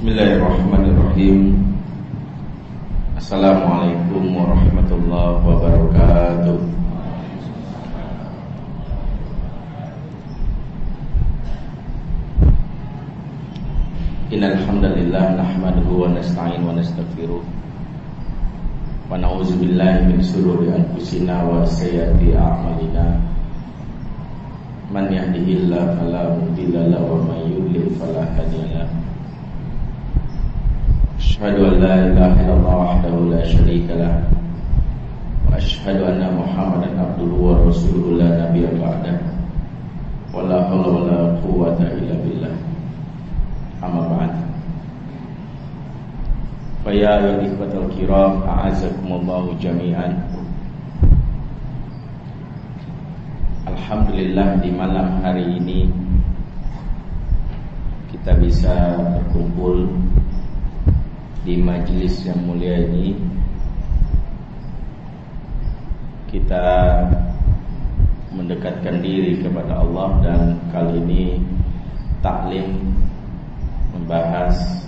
Bismillahirrahmanirrahim. Assalamualaikum warahmatullahi wabarakatuh. Innal hamdalillah nahmaduhu wa nasta'in wa nastaghfiruh. Wa na'udzu min shururi anfusina wa sayyiati a'malina. Man yahdihillahu fala mudilla wa man yudlil La ilaha illallah wahdahu la syarika lah wa ashhadu anna Muhammadan abduhu wa rasuluhu la nabiyya ba'dah wa la hawla wa la quwwata illa billah Amma ba'd Faya ya ikhwatal kiram A'azakumullahu jami'an Alhamdulillah di malam hari ini Kita bisa berkumpul Di majelis yang mulia ini. Kita mendekatkan diri kepada Allah Dan kali ini Taklim membahas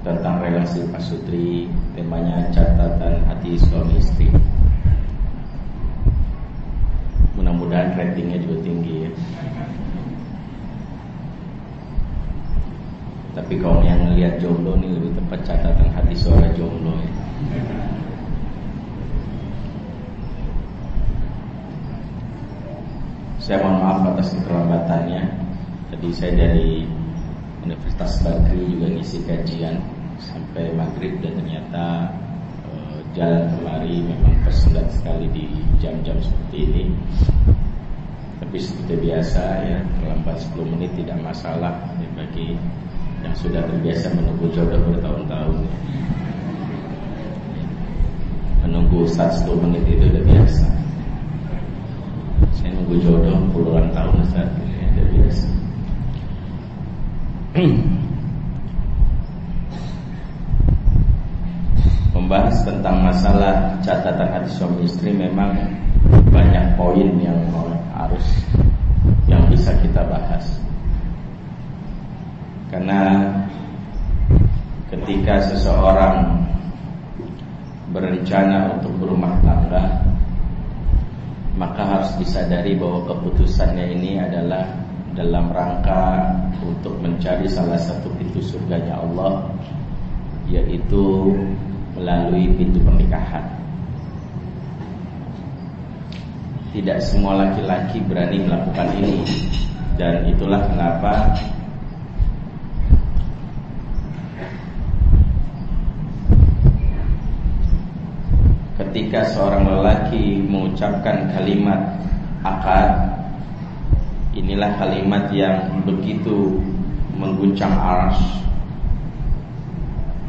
tentang relasi pasutri temanya catatan hati suami istri. Mudah-mudahan ratingnya juga tinggi ya tapi kalau yang ngelihat jomblo ini lebih tepat catatan hati suara jomblo ya. saya mohon maaf atas keterlambatannya tadi saya dari Universitas Bagri juga ngisi kajian sampai maghrib dan ternyata e, jalan kemari memang tersendat sekali di jam-jam seperti ini. Tapi seperti biasa ya terlambat 10 menit tidak masalah bagi yang sudah terbiasa menunggu jodoh bertahun-tahun. Menunggu saat 10 menit itu sudah biasa. Saya nunggu jodoh puluhan tahun saat ini sudah biasa. Membahas tentang masalah catatan hati suami istri memang banyak poin yang harus yang bisa kita bahas. Karena ketika seseorang berencana untuk berumah tangga, maka harus disadari bahwa keputusannya ini adalah dalam rangka untuk mencari salah satu pintu surganya Allah yaitu melalui pintu pernikahan. Tidak semua laki-laki berani melakukan ini dan itulah kenapa ketika seorang lelaki mengucapkan kalimat akad Inilah kalimat yang begitu mengguncang aras.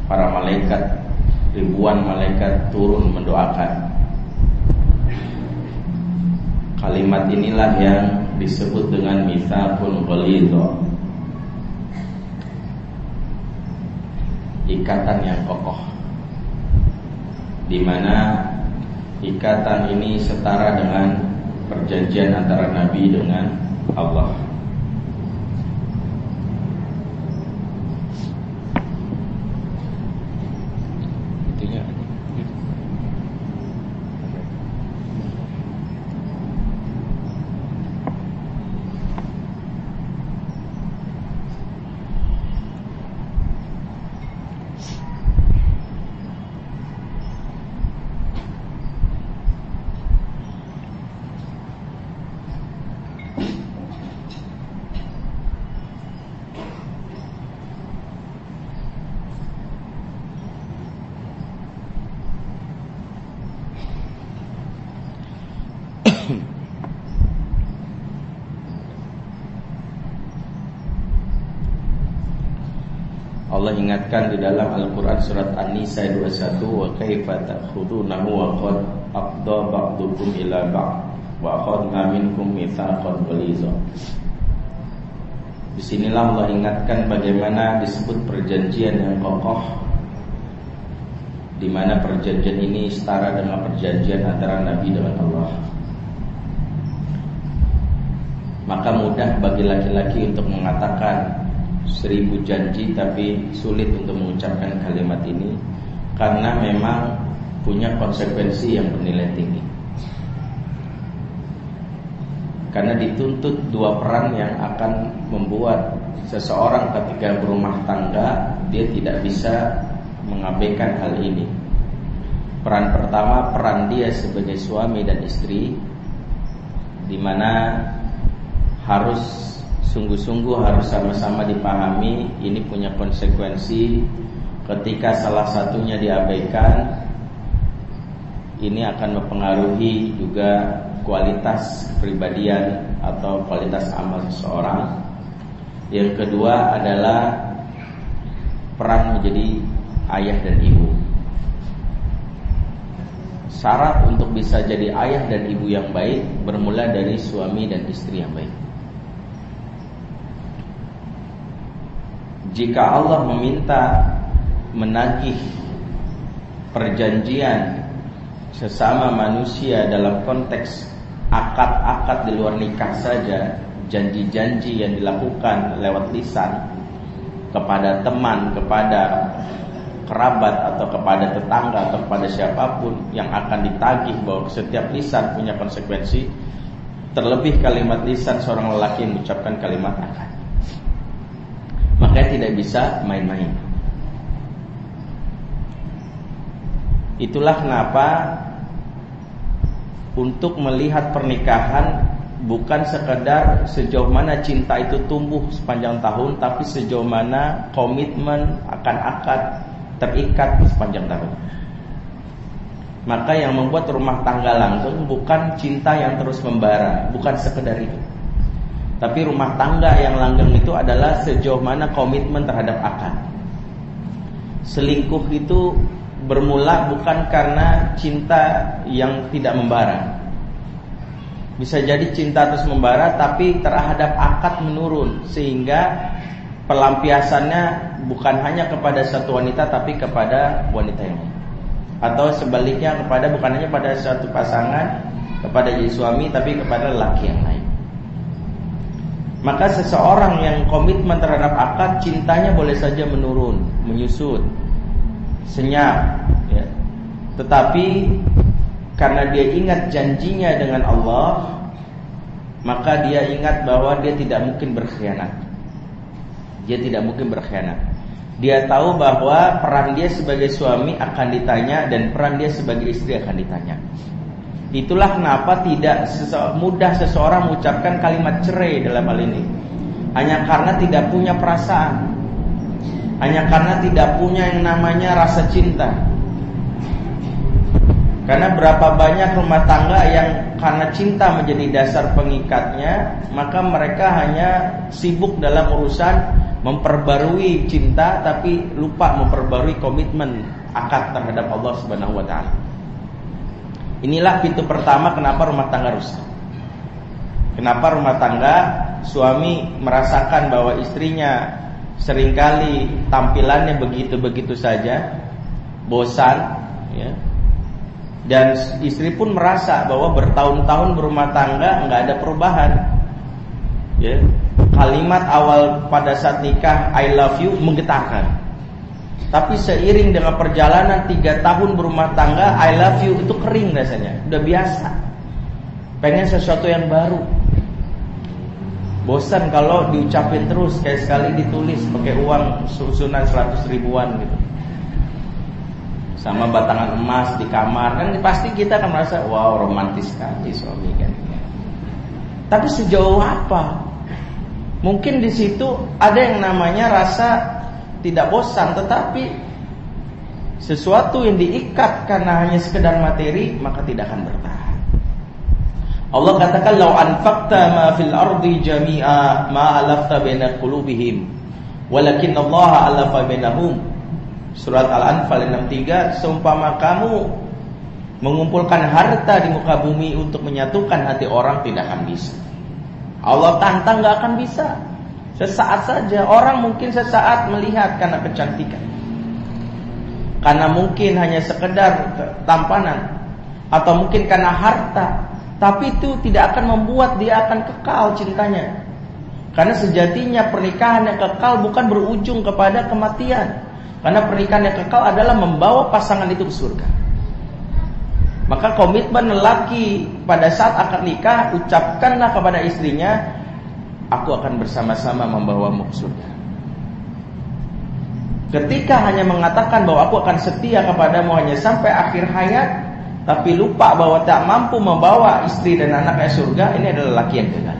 Para malaikat Ribuan malaikat turun mendoakan. Kalimat inilah yang disebut dengan mithaqun ghalidha Ikatan yang kokoh. Di mana ikatan ini setara dengan perjanjian antara Nabi dengan Allah Allah ingatkan di dalam Al-Quran surat An-Nisa 21 wa kaifa ta'khudunahu wa qad aqda ba'dukum ila ba'd wa akhadna minkum mitsaqan ghaliza. Di sinilah Allah ingatkan bagaimana disebut perjanjian yang kokoh di mana perjanjian ini setara dengan perjanjian antara Nabi dengan Allah. Maka mudah bagi laki-laki untuk mengatakan seribu janji tapi sulit untuk mengucapkan kalimat ini karena memang punya konsekuensi yang bernilai tinggi. Karena dituntut dua peran yang akan membuat seseorang ketika berumah tangga dia tidak bisa mengabaikan hal ini. Peran pertama peran dia sebagai suami dan istri di mana harus sungguh-sungguh harus sama-sama dipahami ini punya konsekuensi ketika salah satunya diabaikan ini akan mempengaruhi juga kualitas kepribadian atau kualitas amal seseorang. Yang kedua adalah peran menjadi ayah dan ibu. Syarat untuk bisa jadi ayah dan ibu yang baik bermula dari suami dan istri yang baik. Jika Allah meminta menagih perjanjian sesama manusia dalam konteks akad-akad di luar nikah saja, janji-janji yang dilakukan lewat lisan kepada teman, kepada kerabat atau kepada tetangga atau kepada siapa pun yang akan ditagih bahwa setiap lisan punya konsekuensi terlebih kalimat lisan seorang lelaki yang mengucapkan kalimat akad makanya tidak bisa main-main itulah kenapa untuk melihat pernikahan bukan sekedar sejauh mana cinta itu tumbuh sepanjang tahun tapi sejauh mana komitmen akan akad terikat sepanjang tahun. Maka yang membuat rumah tangga langsung bukan cinta yang terus membara, bukan sekedar itu. Tapi rumah tangga yang langgeng itu adalah sejauh mana komitmen terhadap akad. Selingkuh itu bermula bukan karena cinta yang tidak membara. Bisa jadi cinta terus membara tapi terhadap akad menurun sehingga pelampiasannya bukan hanya kepada satu wanita tapi kepada wanita yang lain. Atau sebaliknya kepada bukan hanya pada satu pasangan kepada suami tapi kepada laki yang lain. Maka seseorang yang komitmen terhadap akad cintanya boleh saja menurun, menyusut, senyap, ya. Tetapi karena dia ingat janjinya dengan Allah, maka dia ingat bahwa dia tidak mungkin berkhianat. Dia tidak mungkin berkhianat. Dia tahu bahwa peran dia sebagai suami akan ditanya dan peran dia sebagai istri akan ditanya. Itulah kenapa tidak mudah seseorang mengucapkan kalimat cerai dalam hal ini. Hanya karena tidak punya perasaan. Hanya karena tidak punya yang namanya rasa cinta. Karena berapa banyak rumah tangga yang karena cinta menjadi dasar pengikatnya, maka mereka hanya sibuk dalam urusan memperbarui cinta tapi lupa memperbarui komitmen akad terhadap Allah Subhanahu wa taala. Inilah pintu pertama kenapa rumah tangga rusak. Kenapa rumah tangga suami merasakan bahwa istrinya sering kali tampilannya begitu-begitu saja, bosan, ya. Dan istri pun merasa bahwa bertahun-tahun berumah tangga nggak ada perubahan. Ya. Kalimat awal pada saat nikah I love you menggetarkan. Tapi seiring dengan perjalanan tiga tahun berumah tangga, I love you itu kering rasanya, udah biasa. Pengen sesuatu yang baru. Bosan kalau diucapin terus, kayak sekali ditulis pakai uang susunan 100 ribuan gitu. Sama batangan emas di kamar, kan pasti kita akan merasa, wow romantis sekali suami kan. Tapi sejauh apa? Mungkin di situ ada yang namanya rasa tidak bosan tetapi sesuatu yang diikat karena hanya sekedar materi maka tidak akan bertahan. Allah katakan lau anfaqta ma fil ardi jami'a ma alafta baina qulubihim walakin Allah alafa bainahum. Surat Al-Anfal 63 seumpama kamu mengumpulkan harta di muka bumi untuk menyatukan hati orang tidak akan bisa. Allah tantang nggak akan bisa. Sesaat saja orang mungkin sesaat melihat karena kecantikan. Karena mungkin hanya sekedar tampanan atau mungkin karena harta, tapi itu tidak akan membuat dia akan kekal cintanya. Karena sejatinya pernikahan yang kekal bukan berujung kepada kematian. Karena pernikahan yang kekal adalah membawa pasangan itu ke surga. Maka komitmen lelaki pada saat akan nikah ucapkanlah kepada istrinya, aku akan bersama-sama membawamu ke surga. Ketika hanya mengatakan bahwa aku akan setia kepadamu hanya sampai akhir hayat, tapi lupa bahwa tak mampu membawa istri dan anaknya surga, ini adalah laki yang gagal.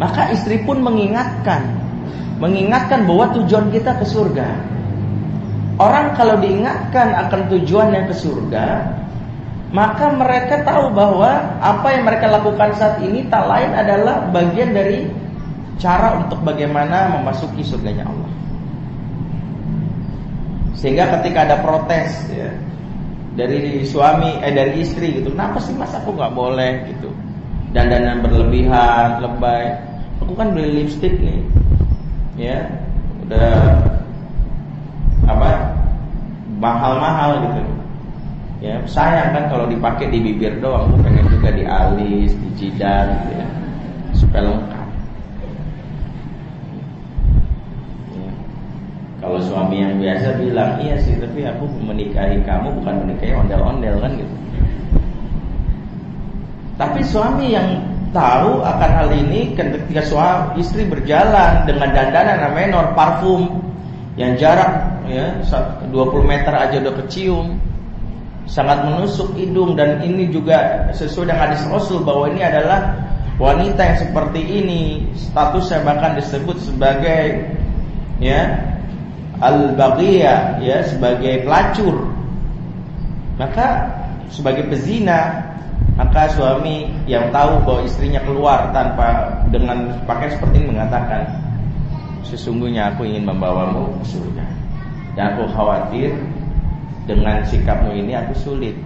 Maka istri pun mengingatkan, mengingatkan bahwa tujuan kita ke surga. Orang kalau diingatkan akan tujuannya ke surga, maka mereka tahu bahwa apa yang mereka lakukan saat ini tak lain adalah bagian dari cara untuk bagaimana memasuki surganya Allah. Sehingga ketika ada protes ya, dari suami eh dari istri gitu, kenapa sih mas aku nggak boleh gitu? Dan dandan berlebihan, lebay. Aku kan beli lipstick nih, ya udah apa mahal-mahal gitu ya sayang kan kalau dipakai di bibir doang aku pengen juga di alis di jidat gitu ya supaya lengkap ya. kalau suami yang biasa bilang iya sih tapi aku menikahi kamu bukan menikahi ondel-ondel kan gitu tapi suami yang tahu akan hal ini ketika suami istri berjalan dengan dandanan namanya nor parfum yang jarak ya 20 meter aja udah kecium sangat menusuk hidung dan ini juga sesuai dengan hadis Rasul bahwa ini adalah wanita yang seperti ini. Statusnya bahkan disebut sebagai ya al-baghiyah ya sebagai pelacur. Maka sebagai pezina maka suami yang tahu bahwa istrinya keluar tanpa dengan pakai seperti ini mengatakan sesungguhnya aku ingin membawamu ke surga. Dan aku khawatir dengan sikapmu ini aku sulit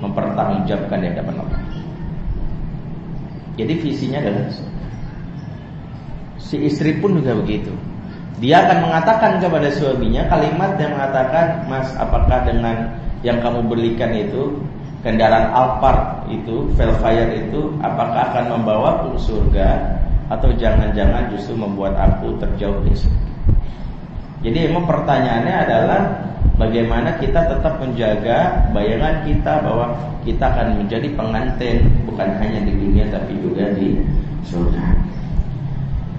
mempertanggungjawabkan di hadapan Allah. Jadi visinya adalah si istri pun juga begitu. Dia akan mengatakan kepada suaminya kalimat yang mengatakan, "Mas, apakah dengan yang kamu belikan itu kendaraan Alphard itu, Velfire itu apakah akan membawa ke surga atau jangan-jangan justru membuat aku terjauh dari surga. Jadi emang pertanyaannya adalah bagaimana kita tetap menjaga bayangan kita bahwa kita akan menjadi pengantin bukan hanya di dunia tapi juga di surga.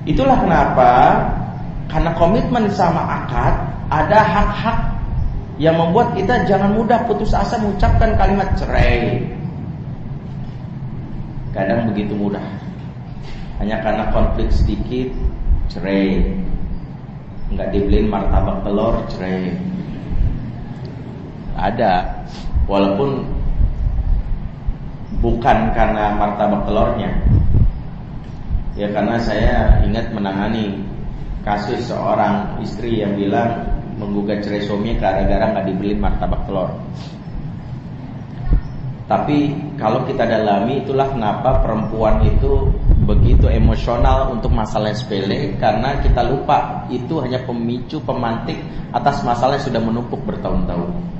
Itulah kenapa karena komitmen sama akad ada hak-hak yang membuat kita jangan mudah putus asa mengucapkan kalimat cerai. Kadang begitu mudah. Hanya karena konflik sedikit cerai. Enggak dibeliin martabak telur cerai. Ada walaupun bukan karena martabak telurnya. Ya karena saya ingat menangani kasus seorang istri yang bilang menggugat cerai suaminya gara-gara nggak dibeli martabak telur. Tapi kalau kita dalami itulah kenapa perempuan itu begitu emosional untuk masalah sepele karena kita lupa itu hanya pemicu pemantik atas masalah yang sudah menumpuk bertahun-tahun.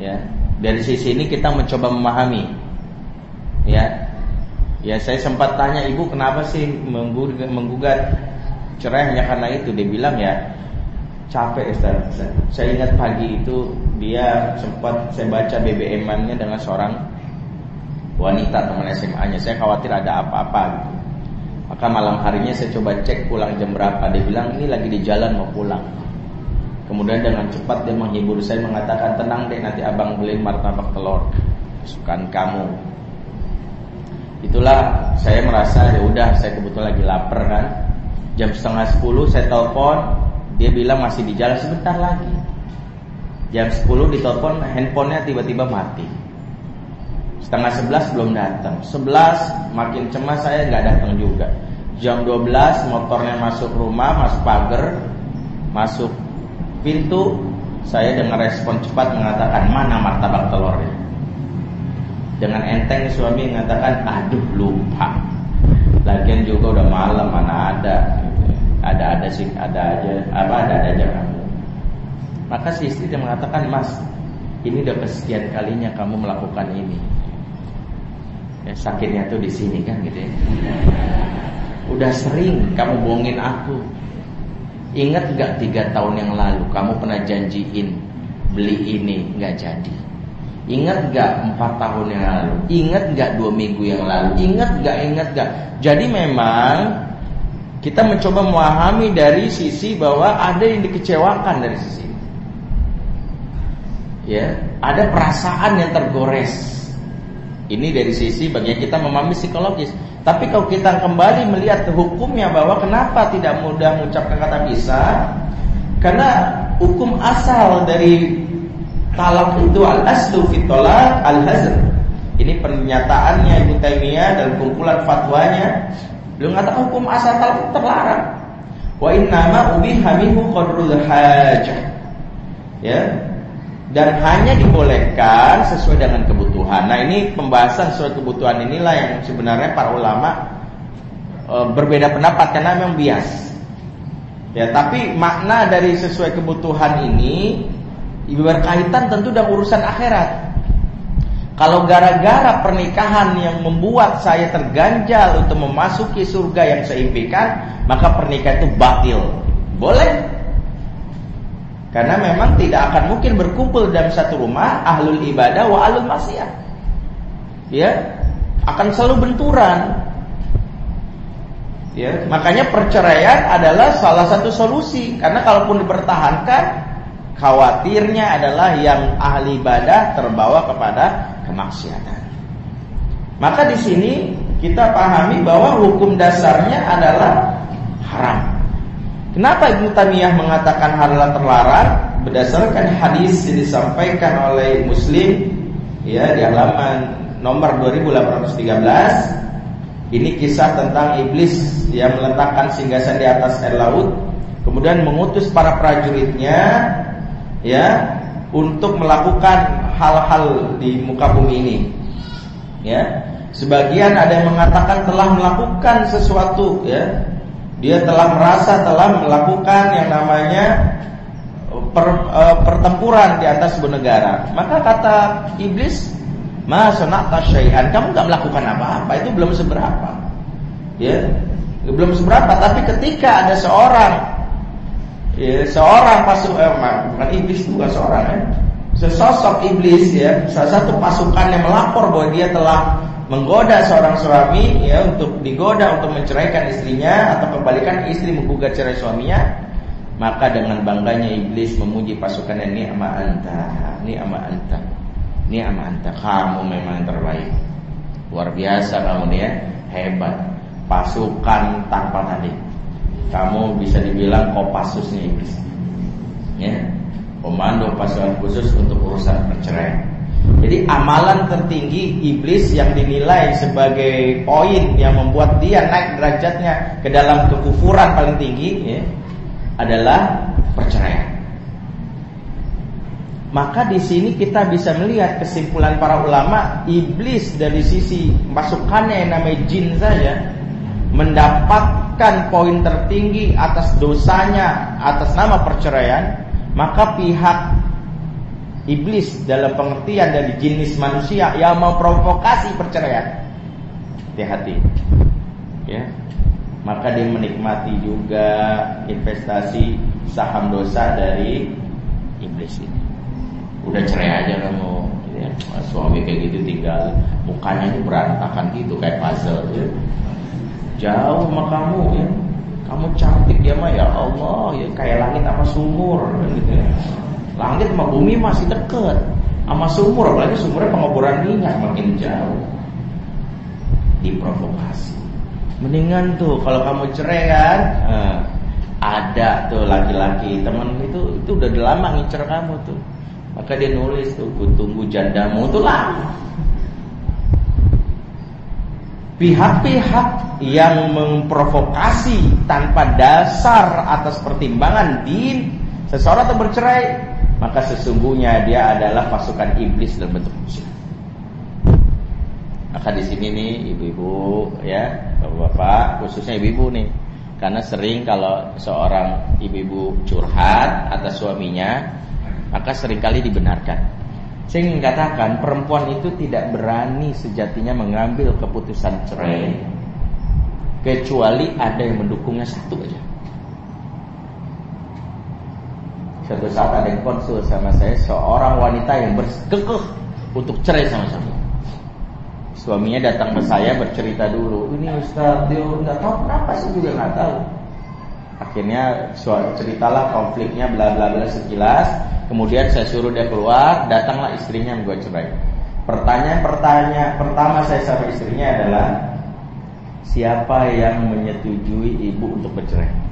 Ya, dari sisi ini kita mencoba memahami. Ya, ya saya sempat tanya ibu kenapa sih menggugat, cerai hanya karena itu. Dia bilang ya capek Ustaz. Saya ingat pagi itu dia sempat saya baca BBM-annya dengan seorang wanita teman SMA-nya. Saya khawatir ada apa-apa gitu. Maka malam harinya saya coba cek pulang jam berapa. Dia bilang ini lagi di jalan mau pulang. Kemudian dengan cepat dia menghibur saya mengatakan tenang deh nanti abang beliin martabak telur kesukaan kamu. Itulah saya merasa ya udah saya kebetulan lagi lapar kan. Jam setengah sepuluh saya telepon dia bilang masih di jalan sebentar lagi. Jam 10 ditelepon handphonenya tiba-tiba mati. Setengah 11 belum datang. 11 makin cemas saya nggak datang juga. Jam 12 motornya masuk rumah, masuk pagar, masuk pintu. Saya dengan respon cepat mengatakan mana martabak telurnya. Dengan enteng suami mengatakan aduh lupa. Lagian juga udah malam mana ada ada-ada sih, ada aja, apa ada-ada aja kamu. Maka si istri dia mengatakan, Mas, ini udah kesekian kalinya kamu melakukan ini. Ya, sakitnya tuh di sini kan gitu ya. Udah sering kamu bohongin aku. Ingat gak tiga tahun yang lalu kamu pernah janjiin beli ini nggak jadi. Ingat gak empat tahun yang lalu? Ingat gak dua minggu yang lalu? Ingat gak? Ingat gak? Jadi memang kita mencoba memahami dari sisi bahwa ada yang dikecewakan dari sisi ya ada perasaan yang tergores ini dari sisi bagian kita memahami psikologis tapi kalau kita kembali melihat hukumnya bahwa kenapa tidak mudah mengucapkan kata bisa karena hukum asal dari talak itu al aslu fitolak al hazr ini pernyataannya Ibnu Taimiyah dalam kumpulan fatwanya Beliau mengatakan hukum asal talak terlarang. Wa innama ubiha minhu qadrul hajah. Ya. Dan hanya dibolehkan sesuai dengan kebutuhan. Nah, ini pembahasan sesuai kebutuhan inilah yang sebenarnya para ulama e, berbeda pendapat karena memang bias. Ya, tapi makna dari sesuai kebutuhan ini berkaitan tentu dengan urusan akhirat. Kalau gara-gara pernikahan yang membuat saya terganjal untuk memasuki surga yang saya impikan, maka pernikahan itu batil. Boleh? Karena memang tidak akan mungkin berkumpul dalam satu rumah ahlul ibadah wa ahlul maksiat. Ya, akan selalu benturan. Ya, makanya perceraian adalah salah satu solusi karena kalaupun dipertahankan khawatirnya adalah yang ahli ibadah terbawa kepada kemaksiatan. Maka di sini kita pahami bahwa hukum dasarnya adalah haram. Kenapa Ibnu Tamiyah mengatakan halal terlarang? Berdasarkan hadis yang disampaikan oleh Muslim ya di halaman nomor 2813 ini kisah tentang iblis yang meletakkan singgasan di atas air laut kemudian mengutus para prajuritnya ya untuk melakukan hal-hal di muka bumi ini. Ya. Sebagian ada yang mengatakan telah melakukan sesuatu ya. Dia telah merasa telah melakukan yang namanya per, e, pertempuran di atas sebuah negara. Maka kata iblis, "Ma sana'ta syai'an." Kamu nggak melakukan apa-apa, itu belum seberapa. Ya. Belum seberapa, tapi ketika ada seorang ya, seorang pasukan eh, bukan iblis juga seorang ya. Sesosok iblis ya, salah satu pasukan yang melapor bahwa dia telah menggoda seorang suami ya untuk digoda untuk menceraikan istrinya atau kebalikan istri menggugat cerai suaminya, maka dengan bangganya iblis memuji pasukannya ini ama anta, ini ama anta. Ini ama anta, kamu memang yang terbaik. Luar biasa kamu ya, hebat. Pasukan tanpa tadi kamu bisa dibilang kopasusnya iblis. Ya. Komando pasukan khusus untuk urusan perceraian. Jadi amalan tertinggi iblis yang dinilai sebagai poin yang membuat dia naik derajatnya ke dalam kekufuran paling tinggi ya, adalah perceraian. Maka di sini kita bisa melihat kesimpulan para ulama iblis dari sisi masukannya yang namanya jin saja mendapatkan poin tertinggi atas dosanya atas nama perceraian, maka pihak iblis dalam pengertian dari jenis manusia yang memprovokasi perceraian. Hati-hati. Ya. Maka dia menikmati juga investasi saham dosa dari iblis ini. Udah cerai aja kamu ya. Suami kayak gitu tinggal mukanya ini berantakan gitu kayak puzzle ya jauh sama kamu ya kamu cantik ya mah ya Allah ya kayak langit sama sumur gitu ya langit sama bumi masih deket sama sumur apalagi sumurnya pengoboran minyak makin jauh. Diprovokasi. Mendingan tuh kalau kamu cerai kan eh, ada tuh laki-laki temen itu itu udah lama ngincer kamu tuh. Maka dia nulis tuh ku tunggu jandamu tuh lama pihak-pihak yang memprovokasi tanpa dasar atas pertimbangan din seseorang atau bercerai maka sesungguhnya dia adalah pasukan iblis dalam bentuk manusia. Maka di sini nih ibu-ibu ya, bapak-bapak, khususnya ibu-ibu nih. Karena sering kalau seorang ibu-ibu curhat atas suaminya, maka sering kali dibenarkan. Saya ingin katakan perempuan itu tidak berani sejatinya mengambil keputusan cerai kecuali ada yang mendukungnya satu aja. Suatu saat ada yang konsul sama saya seorang wanita yang berkekeh untuk cerai sama suami. Suaminya datang ke saya bercerita dulu, ini Ustaz, dia nggak tahu kenapa sih juga nggak tahu. Akhirnya ceritalah konfliknya bla bla bla sekilas. Kemudian saya suruh dia keluar, datanglah istrinya yang gue cerai. Pertanyaan-pertanyaan pertama saya sama istrinya adalah siapa yang menyetujui ibu untuk bercerai?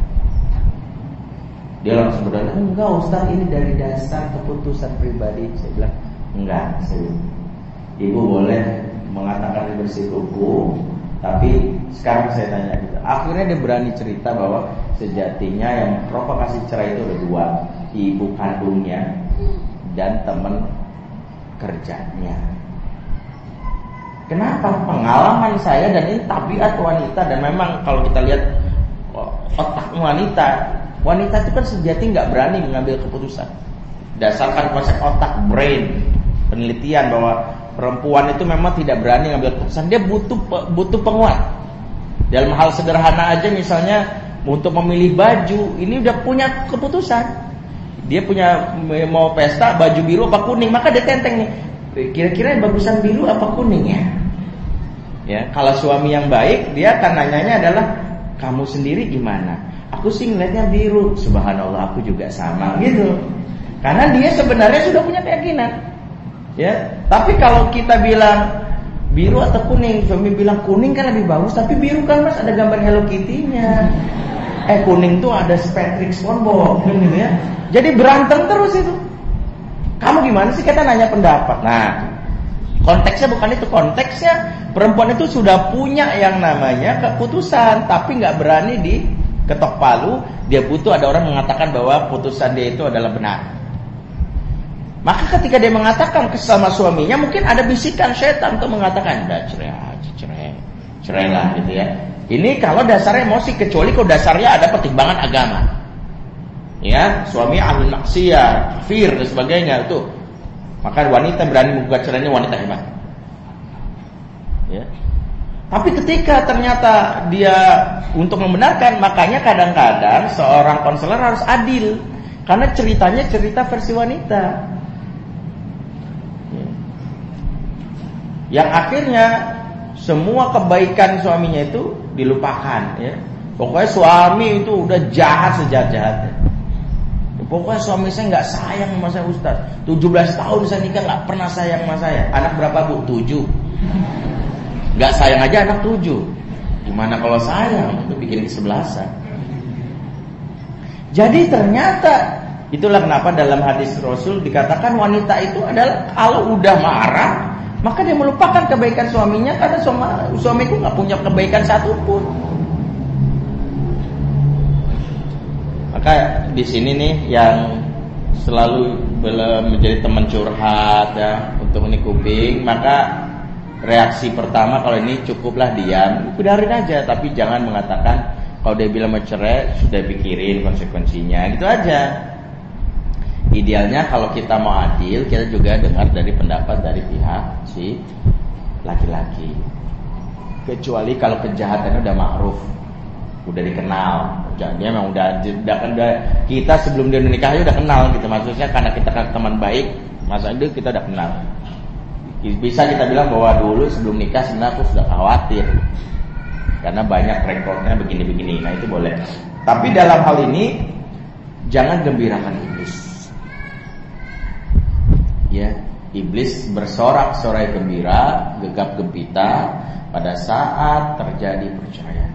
Dia langsung berkata, enggak Ustaz ini dari dasar keputusan pribadi. Saya bilang, enggak, saya Ibu boleh mengatakan bersikuku tapi sekarang saya tanya gitu. Akhirnya dia berani cerita bahwa sejatinya yang provokasi cerai itu ada dua, ibu kandungnya dan teman kerjanya. Kenapa? Pengalaman saya dan ini tabiat wanita dan memang kalau kita lihat oh, otak wanita, wanita itu kan sejati nggak berani mengambil keputusan. Dasarkan konsep otak brain penelitian bahwa Perempuan itu memang tidak berani ngambil keputusan. Dia butuh butuh penguat. Dalam hal sederhana aja misalnya untuk memilih baju, ini udah punya keputusan. Dia punya mau pesta baju biru apa kuning, maka dia tenteng nih. Kira-kira bagusan biru apa kuning ya? Ya, kalau suami yang baik, dia akan nanyanya adalah kamu sendiri gimana? Aku sih ngeliatnya biru. Subhanallah, aku juga sama gitu. Karena dia sebenarnya sudah punya keyakinan. Ya, tapi kalau kita bilang biru atau kuning, suami bilang kuning kan lebih bagus, tapi biru kan mas ada gambar Hello Kitty-nya. Eh kuning tuh ada Patrick SpongeBob gitu ya. Jadi berantem terus itu. Kamu gimana sih kita nanya pendapat? Nah, konteksnya bukan itu, konteksnya perempuan itu sudah punya yang namanya keputusan, tapi nggak berani di ketok palu. Dia butuh ada orang mengatakan bahwa putusan dia itu adalah benar. Maka ketika dia mengatakan kesama suaminya mungkin ada bisikan setan untuk mengatakan udah cerai aja cerai cerai lah gitu ya. Ini kalau dasarnya emosi kecuali kalau dasarnya ada pertimbangan agama. Ya, suami ahli maksiat, kafir dan sebagainya itu. Maka wanita berani membuka cerai ini wanita hebat. Ya. Tapi ketika ternyata dia untuk membenarkan, makanya kadang-kadang seorang konselor harus adil. Karena ceritanya cerita versi wanita. Yang akhirnya semua kebaikan suaminya itu dilupakan ya. Pokoknya suami itu udah jahat sejahat-jahatnya. Pokoknya suami saya nggak sayang sama saya Ustaz 17 tahun saya nikah nggak pernah sayang sama saya Anak berapa bu? 7 Nggak sayang aja anak 7 Gimana kalau sayang? Itu bikin kesebelasan Jadi ternyata Itulah kenapa dalam hadis Rasul dikatakan wanita itu adalah Kalau udah marah maka dia melupakan kebaikan suaminya karena suami, suamiku nggak punya kebaikan satupun. Maka di sini nih yang selalu menjadi teman curhat ya untuk ini kuping, maka reaksi pertama kalau ini cukuplah diam, biarin aja, tapi jangan mengatakan kalau dia bilang mau cerai sudah pikirin konsekuensinya, gitu aja. Idealnya kalau kita mau adil, kita juga dengar dari pendapat dari pihak si laki-laki. Kecuali kalau kejahatannya udah ma'ruf, udah dikenal. Jadi memang udah, udah, udah kita sebelum dia menikah udah kenal gitu. Maksudnya karena kita kan teman baik, masa itu kita udah kenal. Bisa kita bilang bahwa dulu sebelum nikah sebenarnya aku sudah khawatir karena banyak rekornya begini-begini. Nah itu boleh. Tapi dalam hal ini jangan gembirakan iblis ya iblis bersorak-sorai gembira, gegap gempita pada saat terjadi perceraian.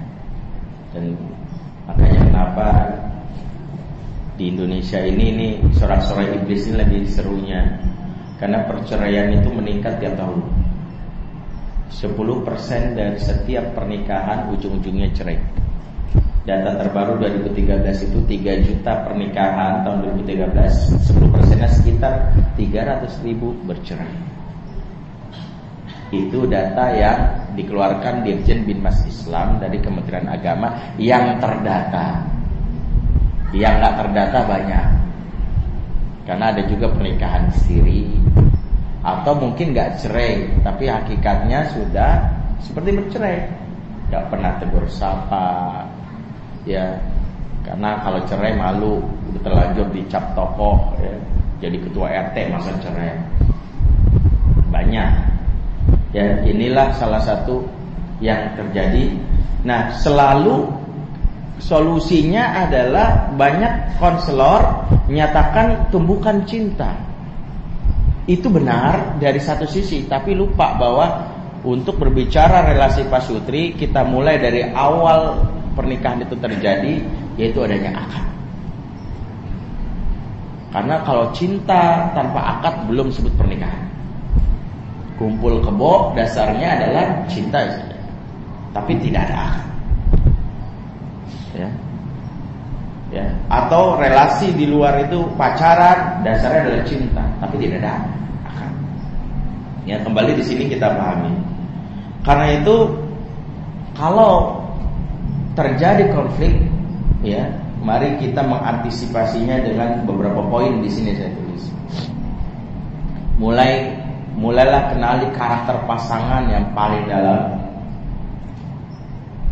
Dan makanya kenapa di Indonesia ini ini sorak-sorai iblis ini lebih serunya karena perceraian itu meningkat tiap tahun. 10% dari setiap pernikahan ujung-ujungnya cerai. Data terbaru 2013 itu 3 juta pernikahan tahun 2013 10 persennya sekitar 300 ribu bercerai Itu data yang dikeluarkan Dirjen Binmas Islam dari Kementerian Agama yang terdata Yang nggak terdata banyak Karena ada juga pernikahan siri. Atau mungkin nggak cerai Tapi hakikatnya sudah seperti bercerai. Nggak pernah tegur sapa, ya karena kalau cerai malu terlanjur dicap tokoh ya. jadi ketua RT masa cerai. Banyak. Ya inilah salah satu yang terjadi. Nah selalu solusinya adalah banyak konselor menyatakan tumbuhkan cinta itu benar dari satu sisi tapi lupa bahwa untuk berbicara relasi pasutri kita mulai dari awal pernikahan itu terjadi yaitu adanya akad. Karena kalau cinta tanpa akad belum sebut pernikahan. Kumpul kebo dasarnya adalah cinta. Tapi tidak ada akad. Ya. Ya, atau relasi di luar itu pacaran dasarnya adalah cinta, tapi tidak ada akad. Ya, kembali di sini kita pahami. Karena itu kalau terjadi konflik ya mari kita mengantisipasinya dengan beberapa poin di sini saya tulis mulai mulailah kenali karakter pasangan yang paling dalam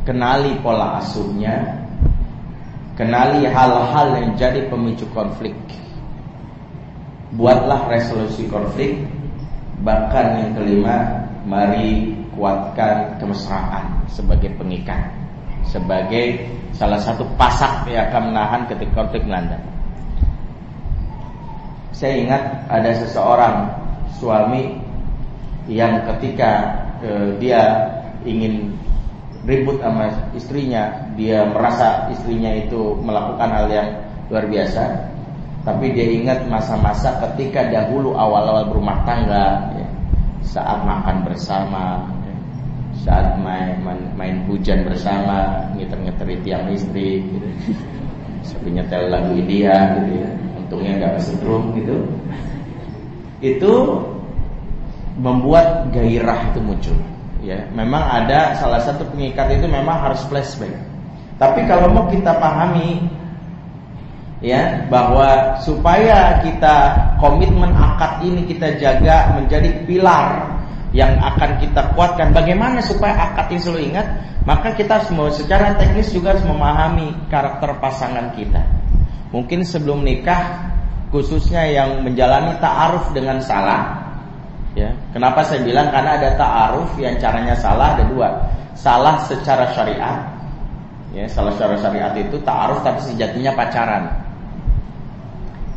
kenali pola asuhnya kenali hal-hal yang jadi pemicu konflik buatlah resolusi konflik bahkan yang kelima mari kuatkan kemesraan sebagai pengikat sebagai salah satu pasak yang akan menahan ketika konflik melanda. Saya ingat ada seseorang suami yang ketika eh, dia ingin ribut sama istrinya, dia merasa istrinya itu melakukan hal yang luar biasa, tapi dia ingat masa-masa ketika dahulu awal-awal berumah tangga, ya, saat makan bersama, saat main, main, main hujan bersama ngeter-ngeteri tiang listrik gitu. Sampai nyetel lagu India gitu ya. Untungnya nggak kesetrum gitu. Itu Membuat gairah itu muncul ya. Memang ada salah satu pengikat itu memang harus flashback Tapi kalau mau kita pahami ya bahwa supaya kita komitmen akad ini kita jaga menjadi pilar yang akan kita kuatkan. Bagaimana supaya akad ini selalu ingat? Maka kita semua secara teknis juga harus memahami karakter pasangan kita. Mungkin sebelum nikah, khususnya yang menjalani ta'aruf dengan salah. Ya, kenapa saya bilang karena ada ta'aruf yang caranya salah ada dua. Salah secara syariat. Ya, salah secara syariat itu ta'aruf tapi sejatinya pacaran.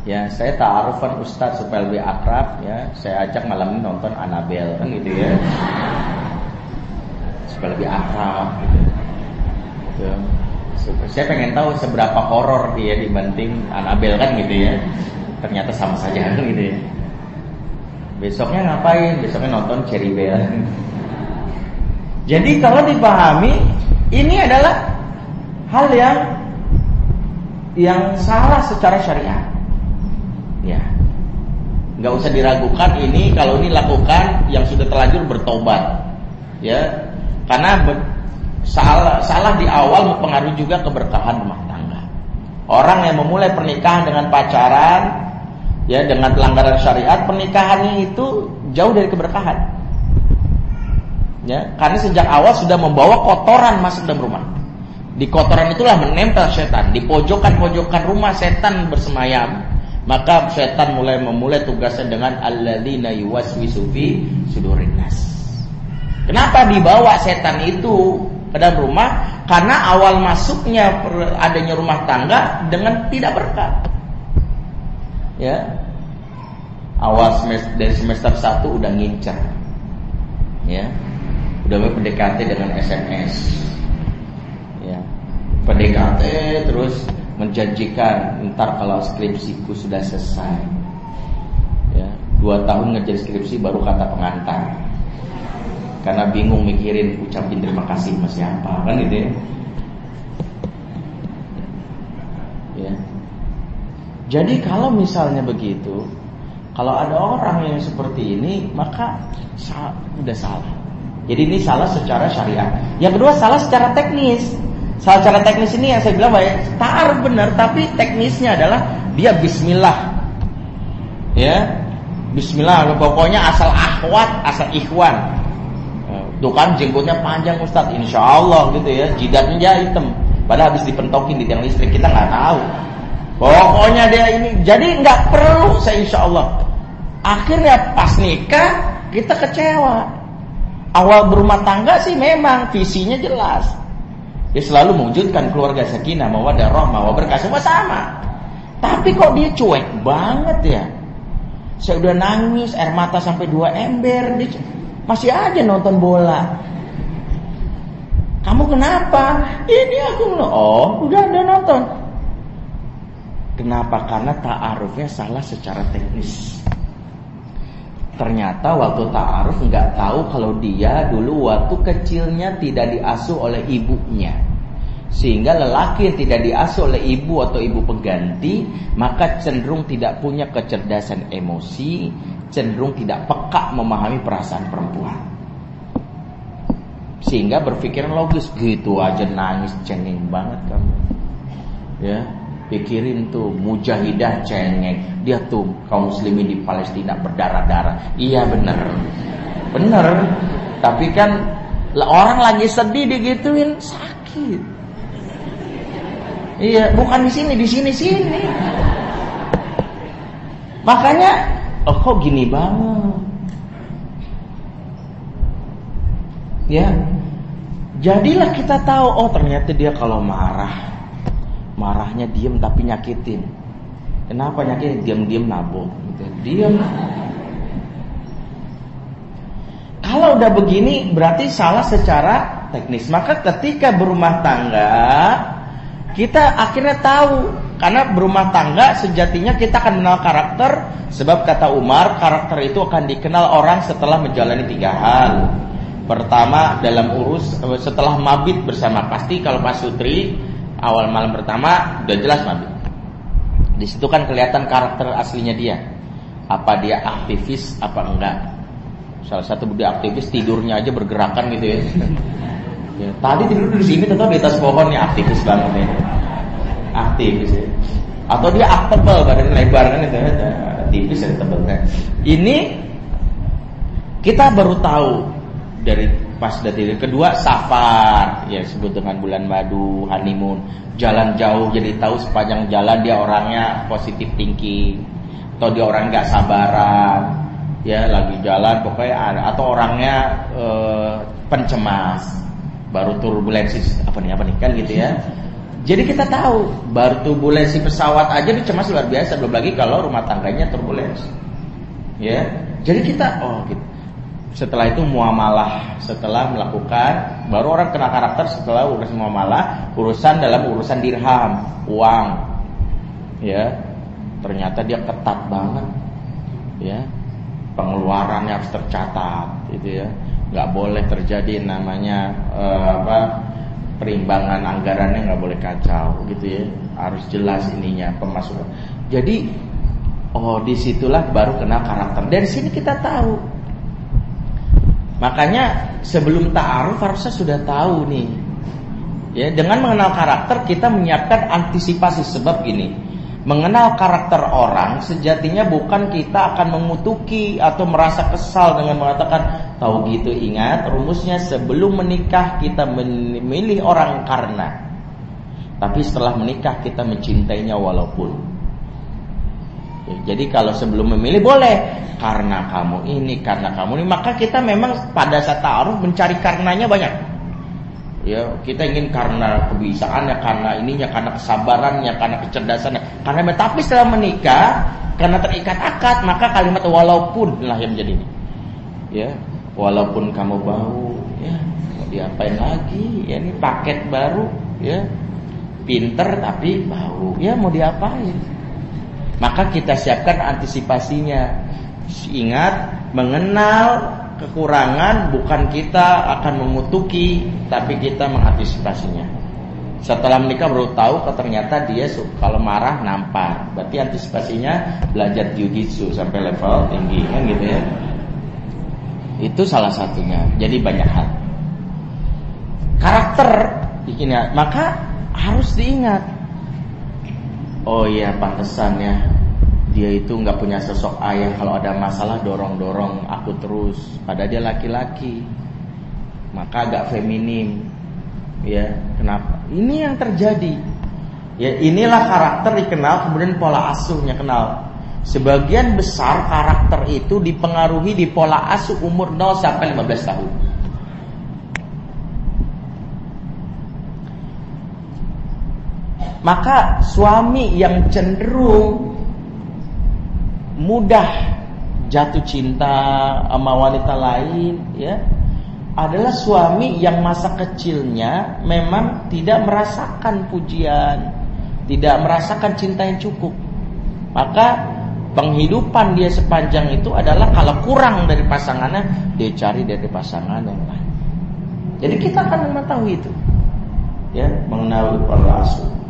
Ya, saya ta'arufan Ustadz supaya lebih akrab ya. Saya ajak malam ini nonton Anabel kan gitu ya. Supaya lebih akrab gitu. gitu. Saya pengen tahu seberapa horor dia dibanding Anabel kan gitu ya. Ternyata sama saja kan gitu ya. Besoknya ngapain? Besoknya nonton Cherry Bell. Jadi kalau dipahami ini adalah hal yang yang salah secara syariat. Ya. Nggak usah diragukan ini kalau ini lakukan yang sudah terlanjur bertobat. Ya. Karena salah salah di awal mempengaruhi juga keberkahan rumah tangga. Orang yang memulai pernikahan dengan pacaran ya dengan pelanggaran syariat, pernikahannya itu jauh dari keberkahan. Ya, karena sejak awal sudah membawa kotoran masuk dalam rumah. Di kotoran itulah menempel setan. Di pojokan-pojokan rumah setan bersemayam maka setan mulai memulai tugasnya dengan alladzina yuwaswisu fi sudurin nas. Kenapa dibawa setan itu ke dalam rumah? Karena awal masuknya adanya rumah tangga dengan tidak berkah. Ya. Awal semester dari semester 1 udah ngincar. Ya. Udah PDKT dengan SMS. PDKT terus menjanjikan ntar kalau skripsiku sudah selesai. Ya dua tahun ngejar skripsi baru kata pengantar. Karena bingung mikirin ucapin terima kasih sama siapa kan gitu ya. Ya. Jadi kalau misalnya begitu kalau ada orang yang seperti ini maka udah salah. Jadi ini salah secara syariat. Yang kedua salah secara teknis Salah cara teknis ini yang saya bilang baik, ta'aruf benar, tapi teknisnya adalah dia bismillah. Ya. Bismillah, pokoknya asal akhwat, asal ikhwan. Tuh kan jenggotnya panjang Ustaz, insya Allah gitu ya, jidatnya hitam. Padahal habis dipentokin di tiang listrik kita nggak tahu. Pokoknya dia ini, jadi nggak perlu saya insya Allah. Akhirnya pas nikah kita kecewa. Awal berumah tangga sih memang visinya jelas. Dia selalu mewujudkan keluarga sakinah, mawadah, rahmah, wabarakatuh semua sama. Tapi kok dia cuek banget ya? Saya udah nangis, air mata sampai dua ember, dia masih aja nonton bola. Kamu kenapa? Ini aku oh udah ada nonton. Kenapa? Karena ta'arufnya salah secara teknis. Ternyata waktu ta'aruf nggak tahu kalau dia dulu waktu kecilnya tidak diasuh oleh ibunya. Sehingga lelaki yang tidak diasuh oleh ibu atau ibu pengganti, maka cenderung tidak punya kecerdasan emosi, cenderung tidak peka memahami perasaan perempuan. Sehingga berpikiran logis, gitu aja nangis cengeng banget kamu. Ya, Pikirin tuh mujahidah cengeng. Dia tuh kaum muslimin di Palestina berdarah-darah. Iya bener. Bener. Tapi kan orang lagi sedih digituin sakit. Iya, bukan di sini, di sini sini. Makanya oh kok gini banget. Ya. Jadilah kita tahu oh ternyata dia kalau marah marahnya diem tapi nyakitin. Kenapa nyakitin? Diam-diam nabok. Gitu. diam kalau udah begini berarti salah secara teknis. Maka ketika berumah tangga kita akhirnya tahu. Karena berumah tangga sejatinya kita akan mengenal karakter. Sebab kata Umar karakter itu akan dikenal orang setelah menjalani tiga hal. Pertama dalam urus setelah mabit bersama. Pasti kalau Pak Sutri awal malam pertama udah jelas mabit. Di situ kan kelihatan karakter aslinya dia. Apa dia aktivis apa enggak. Salah satu dia aktivis tidurnya aja bergerakan gitu ya. ya tadi tidur di sini tetap di atas pohon ya aktivis banget ya. Aktivis ya. Atau dia aktebel badan lebar kan itu ya. tipis ya tebel kan. Ini kita baru tahu dari pas dari kedua safar. Ya sebut dengan bulan madu honeymoon. Jalan jauh jadi tahu sepanjang jalan dia orangnya positif tinggi atau dia orang nggak sabaran. Ya lagi jalan pokoknya atau orangnya e, pencemas. Baru turbulensi apa nih apa nih kan gitu ya. Jadi kita tahu baru turbulensi pesawat aja dia cemas luar biasa. Belum lagi kalau rumah tangganya turbulensi. Ya jadi kita oh gitu setelah itu muamalah setelah melakukan baru orang kena karakter setelah urusan muamalah urusan dalam urusan dirham uang. Ya ternyata dia ketat banget. Ya pengeluarannya harus tercatat gitu ya. Nggak boleh terjadi namanya uh, apa perimbangan anggarannya nggak boleh kacau gitu ya. Harus jelas ininya pemasukan. Jadi oh di situlah baru kena karakter. Dari sini kita tahu Makanya sebelum ta'aruf harusnya sudah tahu nih. Ya, dengan mengenal karakter kita menyiapkan antisipasi sebab ini. Mengenal karakter orang sejatinya bukan kita akan mengutuki atau merasa kesal dengan mengatakan tahu gitu ingat rumusnya sebelum menikah kita memilih orang karena tapi setelah menikah kita mencintainya walaupun jadi kalau sebelum memilih boleh karena kamu ini, karena kamu ini, maka kita memang pada saat taruh mencari karenanya banyak. Ya, kita ingin karena kebisaannya, karena ininya, karena kesabarannya, karena kecerdasannya, karena tapi setelah menikah, karena terikat akad, maka kalimat walaupun lah yang menjadi ini. Ya, walaupun kamu bau, ya, mau diapain lagi? Ya ini paket baru, ya. Pinter tapi bau, ya mau diapain? Maka kita siapkan antisipasinya. Ingat, mengenal kekurangan bukan kita akan mengutuki, tapi kita mengantisipasinya. Setelah menikah baru tahu ternyata dia kalau marah nampar. Berarti antisipasinya belajar jiu-jitsu sampai level tinggi kan gitu ya. Itu salah satunya. Jadi banyak hal. Karakter bikin ya. Maka harus diingat Oh iya pantesan ya Dia itu nggak punya sosok ayah Kalau ada masalah dorong-dorong aku terus Padahal dia laki-laki maka agak feminim. Ya, kenapa? Ini yang terjadi. Ya, inilah karakter dikenal kemudian pola asuhnya kenal. Sebagian besar karakter itu dipengaruhi di pola asuh umur 0 sampai 15 tahun. Maka suami yang cenderung mudah jatuh cinta sama wanita lain ya adalah suami yang masa kecilnya memang tidak merasakan pujian, tidak merasakan cinta yang cukup. Maka penghidupan dia sepanjang itu adalah kalau kurang dari pasangannya, dia cari dari pasangan yang lain. Jadi kita akan mengetahui itu. Ya, mengenal para asuh.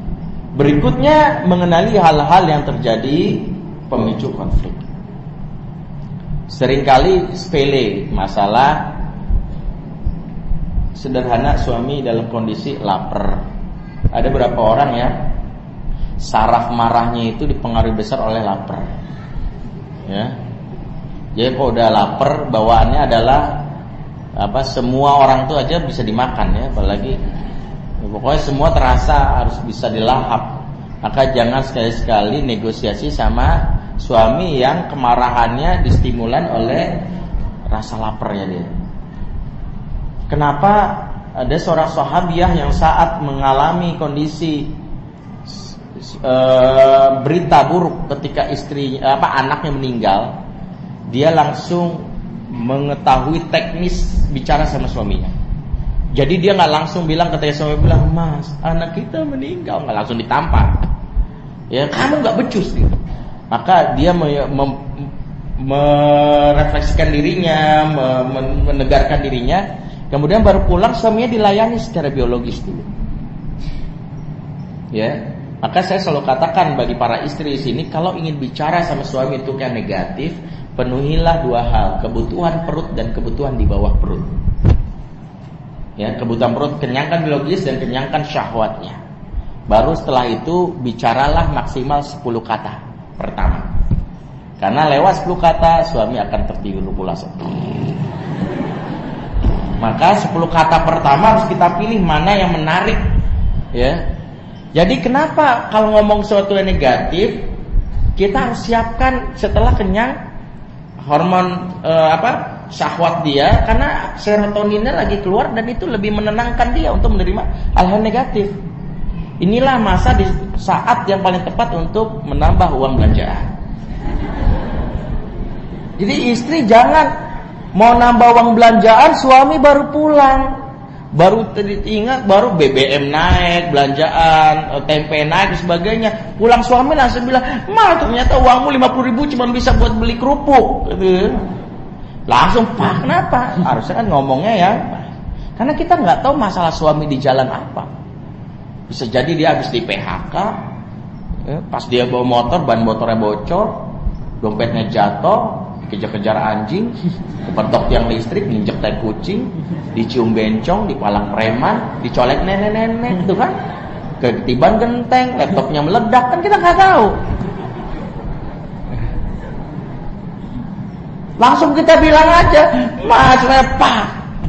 Berikutnya mengenali hal-hal yang terjadi pemicu konflik. Seringkali sepele masalah sederhana suami dalam kondisi lapar. Ada beberapa orang ya saraf marahnya itu dipengaruhi besar oleh lapar. Ya. Jadi kalau udah lapar bawaannya adalah apa semua orang tuh aja bisa dimakan ya apalagi pokoknya semua terasa harus bisa dilahap maka jangan sekali-sekali negosiasi sama suami yang kemarahannya distimulan oleh rasa laparnya dia Kenapa ada seorang sahabiah yang saat mengalami kondisi e, berita buruk ketika istri apa anaknya meninggal, dia langsung mengetahui teknis bicara sama suaminya. Jadi dia nggak langsung bilang ketika suami bilang, Mas, anak kita meninggal, nggak langsung ditampar. Ya kamu nggak becus gitu. Maka dia me, me, merefleksikan dirinya, me, menegarkan dirinya Kemudian baru pulang suaminya dilayani secara biologis dulu. Ya, maka saya selalu katakan bagi para istri di sini kalau ingin bicara sama suami itu yang negatif, penuhilah dua hal, kebutuhan perut dan kebutuhan di bawah perut. Ya, kebutuhan perut kenyangkan biologis dan kenyangkan syahwatnya. Baru setelah itu bicaralah maksimal 10 kata pertama. Karena lewat 10 kata suami akan tertidur pula. Maka 10 kata pertama harus kita pilih mana yang menarik. Ya. Jadi kenapa kalau ngomong sesuatu yang negatif, kita harus siapkan setelah kenyang hormon eh, apa? Syahwat dia karena serotoninnya lagi keluar dan itu lebih menenangkan dia untuk menerima hal-hal negatif. Inilah masa di saat yang paling tepat untuk menambah uang belanjaan. Jadi istri jangan Mau nambah uang belanjaan, suami baru pulang. Baru ingat, baru BBM naik, belanjaan, tempe naik dan sebagainya. Pulang suami langsung bilang, Ma ternyata uangmu 50 ribu cuma bisa buat beli kerupuk. Gitu. Langsung, Pak kenapa? Harusnya kan ngomongnya ya. Karena kita nggak tahu masalah suami di jalan apa. Bisa jadi dia habis di PHK, ya, pas dia bawa motor, ban motornya bocor, dompetnya jatuh, dikejar-kejar anjing, kepentok tiang listrik, nginjek tai kucing, dicium bencong, dipalang preman, dicolek nenek-nenek itu kan. Ketiban genteng, laptopnya meledak kan kita nggak tahu. Langsung kita bilang aja, Mas Lepa.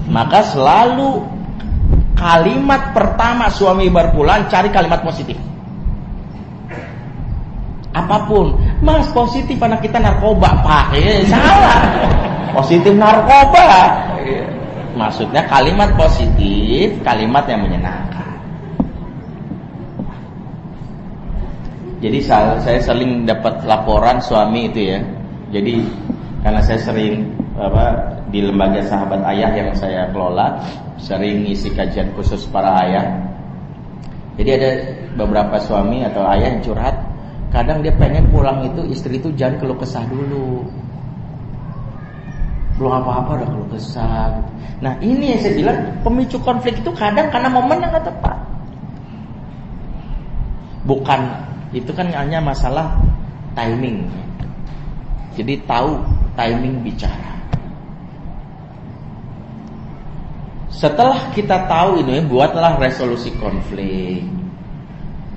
Maka selalu kalimat pertama suami berpulang cari kalimat positif apa pun. Mas positif anak kita narkoba pak, ya, salah. Positif narkoba. Maksudnya kalimat positif, kalimat yang menyenangkan. Jadi saya sering dapat laporan suami itu ya. Jadi karena saya sering apa di lembaga sahabat ayah yang saya kelola, sering ngisi kajian khusus para ayah. Jadi ada beberapa suami atau ayah yang curhat Kadang dia pengen pulang itu istri itu jangan keluh kesah dulu. Belum apa-apa udah keluh kesah. Nah ini yang saya bilang pemicu konflik itu kadang karena momen yang gak tepat. Bukan itu kan hanya masalah timing. Jadi tahu timing bicara. Setelah kita tahu ini buatlah resolusi konflik.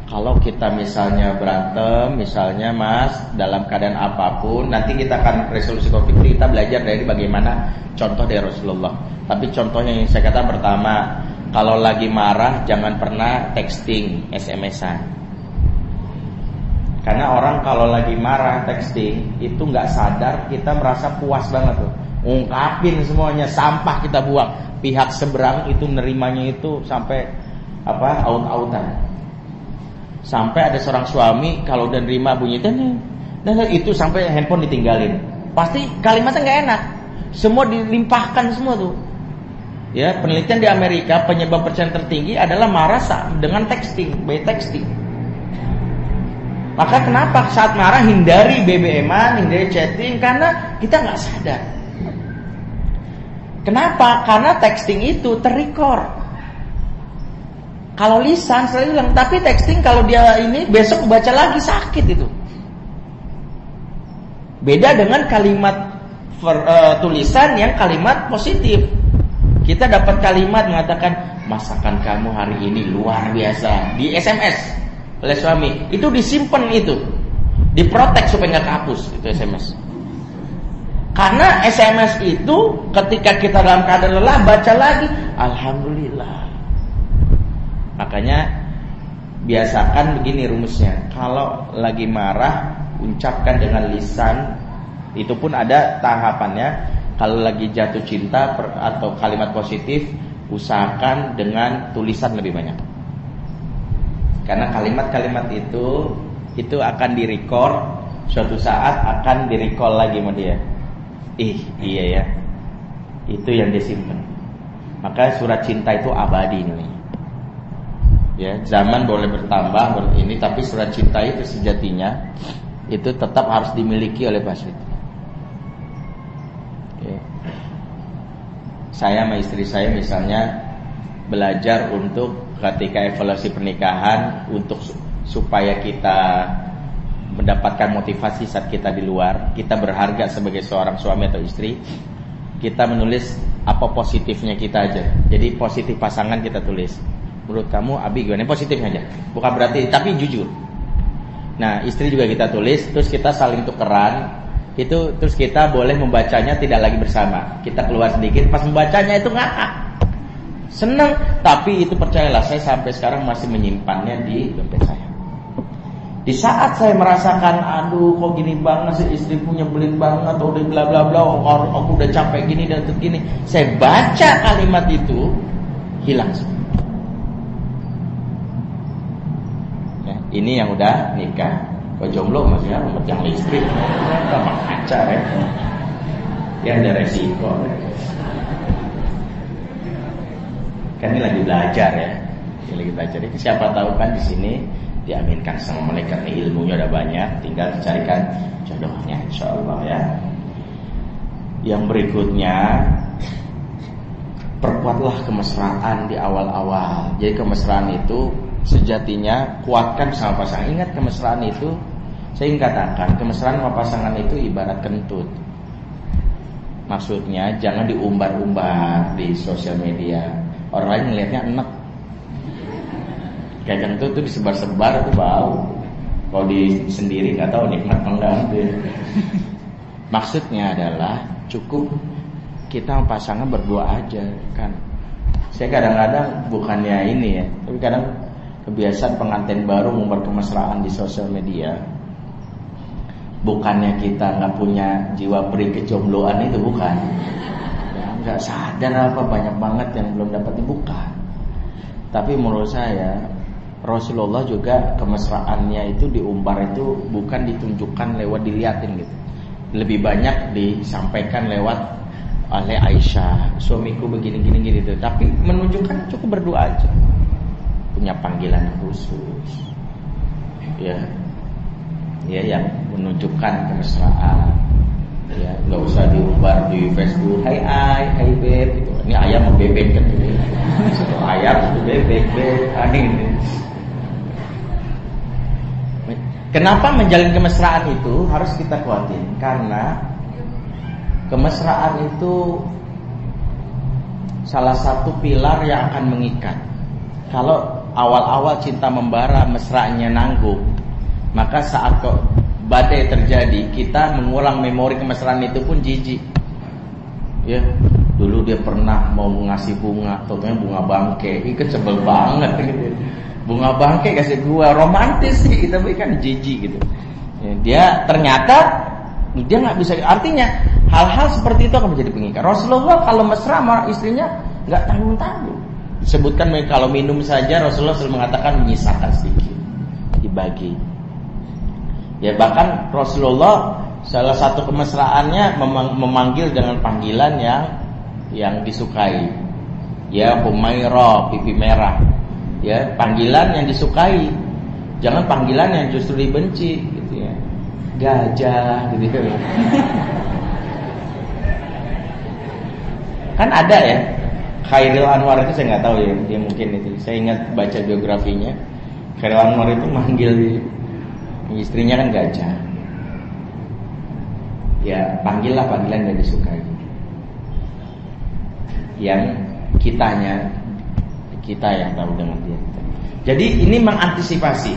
kalau kita misalnya berantem, misalnya Mas, dalam keadaan apa pun, nanti kita akan resolusi konflik kita belajar dari bagaimana contoh dari Rasulullah. Tapi contohnya yang saya kata pertama, kalau lagi marah jangan pernah texting, SMS-an. Karena orang kalau lagi marah texting itu nggak sadar kita merasa puas banget tuh. Ungkapin semuanya, sampah kita buang. Pihak seberang itu nerimanya itu sampai apa aut-autan Sampai ada seorang suami kalau udah nerima bunyi dan itu sampai handphone ditinggalin. Pasti kalimatnya nggak enak. Semua dilimpahkan semua tuh. Ya, penelitian di Amerika penyebab perceraian tertinggi adalah marah dengan texting, by texting. Maka kenapa saat marah hindari BBM-an, hindari chatting karena kita nggak sadar. Kenapa? Karena texting itu terrecord. Kalau lisan selalu bilang, tapi texting kalau dia ini besok baca lagi sakit itu. Beda dengan kalimat for, uh, tulisan yang kalimat positif. Kita dapat kalimat mengatakan masakan kamu hari ini luar biasa di SMS oleh suami. Itu disimpan itu, diprotek supaya nggak kehapus itu SMS. Karena SMS itu ketika kita dalam keadaan lelah baca lagi, alhamdulillah Makanya biasakan begini rumusnya. Kalau lagi marah, ucapkan dengan lisan. Itu pun ada tahapannya. Kalau lagi jatuh cinta atau kalimat positif, usahakan dengan tulisan lebih banyak. Karena kalimat-kalimat itu itu akan direcord suatu saat akan direcall lagi sama dia. Ih, iya ya. Itu yang disimpan. Maka surat cinta itu abadi ini ya zaman boleh bertambah ber ini tapi surat cinta itu sejatinya itu tetap harus dimiliki oleh pasri ya. saya sama istri saya misalnya belajar untuk ketika evaluasi pernikahan untuk supaya kita mendapatkan motivasi saat kita di luar kita berharga sebagai seorang suami atau istri kita menulis apa positifnya kita aja jadi positif pasangan kita tulis Menurut kamu Abi gimana? Positifnya aja. Bukan berarti tapi jujur. Nah, istri juga kita tulis, terus kita saling tukeran. Itu terus kita boleh membacanya tidak lagi bersama. Kita keluar sedikit, pas membacanya itu ngakak. Senang, tapi itu percayalah saya sampai sekarang masih menyimpannya di dompet saya. Di saat saya merasakan aduh kok gini banget sih istri punya belit banget udah bla bla bla aku udah capek gini dan gini saya baca kalimat itu hilang semua Ini yang udah nikah. Kalau jomblo masih ya, yang listrik, gampang kaca ya. Ya ada resiko. Kan ini lagi belajar ya. Ini lagi belajar. Siapa tahu kan di sini diaminkan sama malaikat ilmunya udah banyak, tinggal dicarikan jodohnya insya Allah ya. Yang berikutnya perkuatlah kemesraan di awal-awal. Jadi kemesraan itu sejatinya kuatkan sama pasangan. Ingat kemesraan itu, saya ingin katakan kemesraan sama pasangan itu ibarat kentut. Maksudnya jangan diumbar-umbar di sosial media. Orang lain melihatnya enak. Kayak kentut itu disebar-sebar itu bau. Kalau di sendiri nggak tahu nikmat enggak. Maksudnya adalah cukup kita pasangan berdua aja kan. Saya kadang-kadang bukannya ini ya, tapi kadang kebiasaan pengantin baru membuat kemesraan di sosial media bukannya kita nggak punya jiwa peri kejombloan itu bukan nggak sadar apa banyak banget yang belum dapat dibuka. Tapi menurut saya Rasulullah juga kemesraannya itu diumbar itu bukan ditunjukkan lewat dilihatin gitu. Lebih banyak disampaikan lewat oleh Aisyah suamiku begini gini gini gitu. Tapi menunjukkan cukup berdoa aja. Punya panggilan khusus. Ya. Ya yang menunjukkan kemesraan ya nggak usah diumbar di Facebook Hai Ai Hai Beb gitu. ini ayam mau bebek kan gitu. ayam itu bebek beb aneh ini Kenapa menjalin kemesraan itu harus kita kuatin? Karena kemesraan itu salah satu pilar yang akan mengikat. Kalau awal-awal cinta membara, mesranya nanggung, maka saat badai terjadi, kita mengulang memori kemesraan itu pun jijik. Ya, dulu dia pernah mau ngasih bunga, tentunya bunga bangke, itu sebel banget gitu. Bunga bangke kasih gua romantis sih, tapi kan jijik gitu. Ya, dia ternyata dia nggak bisa artinya hal-hal seperti itu akan menjadi pengikat. Rasulullah kalau mesra sama istrinya nggak tanggung-tanggung. Disebutkan kalau minum saja Rasulullah selalu mengatakan menyisakan sedikit, dibagi. Ya bahkan Rasulullah salah satu kemesraannya memanggil dengan panggilan yang yang disukai. Ya Humaira, pipi merah. Ya panggilan yang disukai. Jangan panggilan yang justru dibenci gitu ya. Gajah gitu ya. kan ada ya Khairil Anwar itu saya nggak tahu ya dia mungkin itu saya ingat baca biografinya Khairil Anwar itu manggil istrinya kan gajah ya panggillah panggilan yang disukai yang kitanya kita yang tahu dengan dia. Jadi ini mengantisipasi.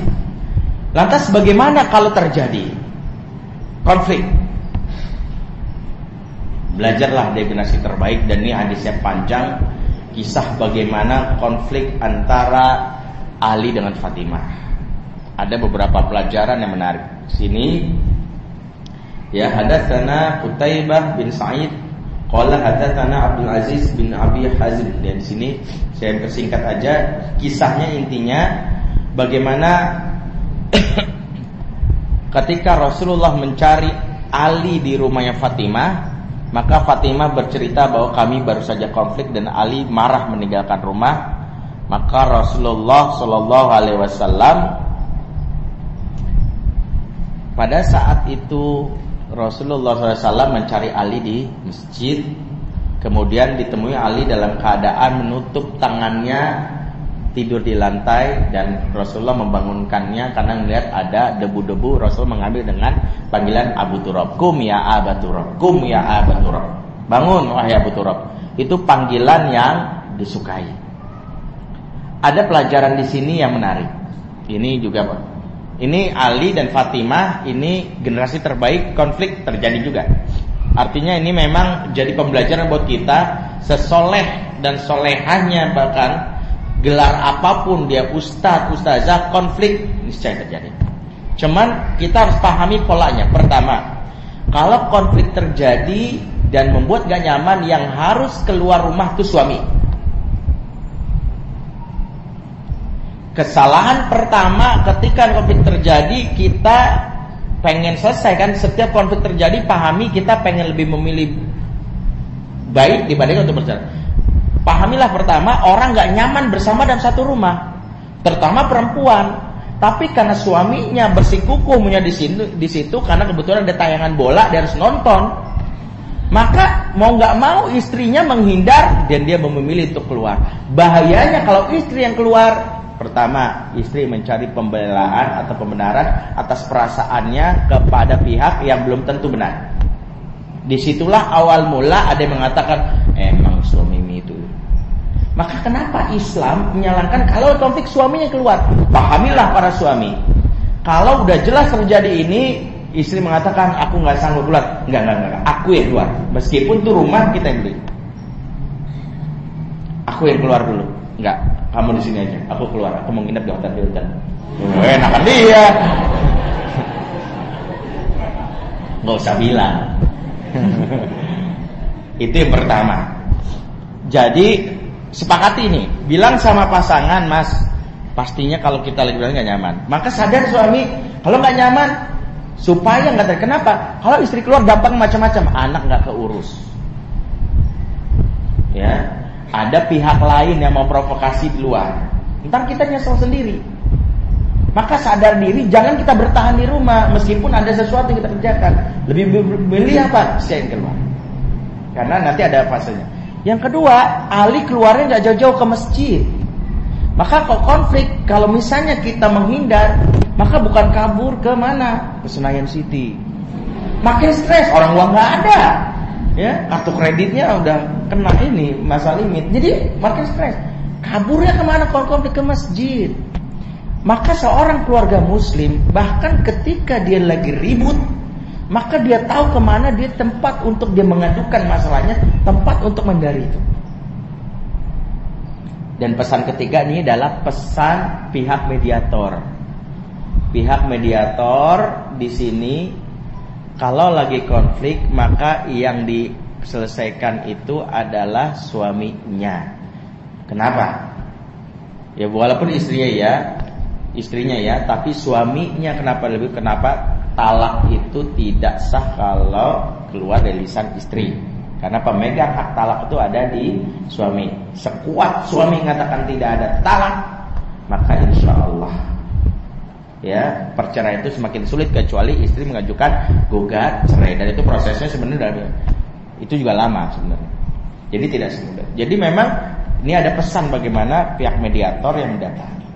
Lantas bagaimana kalau terjadi konflik? Belajarlah definisi terbaik dan ini hadisnya panjang. Kisah bagaimana konflik antara Ali dengan Fatimah. Ada beberapa pelajaran yang menarik. Sini ya hadatsana Utaibah bin Sa'id qala hadatsana Abdul Aziz bin Abi Hazim dan di sini saya persingkat aja kisahnya intinya bagaimana ketika Rasulullah mencari Ali di rumahnya Fatimah maka Fatimah bercerita bahwa kami baru saja konflik dan Ali marah meninggalkan rumah. Maka Rasulullah Shallallahu Alaihi Wasallam pada saat itu Rasulullah SAW mencari Ali di masjid. Kemudian ditemui Ali dalam keadaan menutup tangannya tidur di lantai dan Rasulullah membangunkannya karena melihat ada debu-debu. Rasul mengambil dengan panggilan Abu Turab. Kum ya Abu Turab kum ya Abu Turab. Bangun wahai Abu Turab. Itu panggilan yang disukai. Ada pelajaran di sini yang menarik. Ini juga ini Ali dan Fatimah ini generasi terbaik konflik terjadi juga artinya ini memang jadi pembelajaran buat kita sesoleh dan solehahnya bahkan gelar apa pun dia ustadz, ustazah, konflik niscaya terjadi. Cuman kita harus pahami polanya. Pertama, kalau konflik terjadi dan membuat gak nyaman yang harus keluar rumah itu suami. Kesalahan pertama ketika konflik terjadi kita pengen selesai kan setiap konflik terjadi pahami kita pengen lebih memilih baik dibanding untuk bercerai. Pahamilah pertama, orang nggak nyaman bersama dalam satu rumah, terutama perempuan. Tapi karena suaminya bersikukuhnya di situ, di situ karena kebetulan ada tayangan bola dia harus nonton, maka mau nggak mau istrinya menghindar dan dia memilih untuk keluar. Bahayanya kalau istri yang keluar, pertama istri mencari pembelaan atau pembenaran atas perasaannya kepada pihak yang belum tentu benar. Di situlah awal mula ada yang mengatakan emang suami itu maka kenapa Islam menyalahkan kalau konflik suaminya keluar? Pahamilah para suami. Kalau udah jelas terjadi ini, istri mengatakan aku nggak sanggup keluar. Enggak, enggak, enggak. Aku yang keluar. Meskipun tuh rumah kita yang beli. Aku yang keluar dulu. Enggak, kamu di sini aja. Aku keluar. Aku mau nginep di hotel Hilton. Oh, enakan dia. Gak usah bilang. Itu yang pertama. Jadi sepakati ini, bilang sama pasangan, Mas, pastinya kalau kita lagi bilang nggak nyaman. Maka sadar suami, kalau nggak nyaman, supaya nggak kenapa? Kalau istri keluar gampang macam-macam, anak nggak keurus. Ya, ada pihak lain yang mau provokasi di luar. Ntar kita nyesel sendiri. Maka sadar diri, jangan kita bertahan di rumah meskipun ada sesuatu yang kita kerjakan. Lebih memilih apa? Saya keluar. Karena nanti ada fasenya. Yang kedua, Ali keluarnya nggak jauh-jauh ke masjid. Maka kok konflik, kalau misalnya kita menghindar, maka bukan kabur ke mana? Ke Senayan City. Makin stres, orang uang nggak ada. Ya, kartu kreditnya udah kena ini masa limit. Jadi makin stres. Kaburnya ke mana kalau konflik ke masjid? Maka seorang keluarga muslim bahkan ketika dia lagi ribut maka dia tahu ke mana dia tempat untuk dia mengadukan masalahnya, tempat untuk menghindari itu. Dan pesan ketiga ini adalah pesan pihak mediator. Pihak mediator di sini kalau lagi konflik maka yang diselesaikan itu adalah suaminya. Kenapa? Ya walaupun istrinya ya, istrinya ya, tapi suaminya kenapa lebih kenapa talak itu tidak sah kalau keluar dari lisan istri. Karena pemegang hak talak itu ada di suami. Sekuat suami mengatakan tidak ada talak, maka insya Allah ya perceraian itu semakin sulit kecuali istri mengajukan gugat cerai dan itu prosesnya sebenarnya itu juga lama sebenarnya. Jadi tidak semudah. Jadi memang ini ada pesan bagaimana pihak mediator yang mendatangi.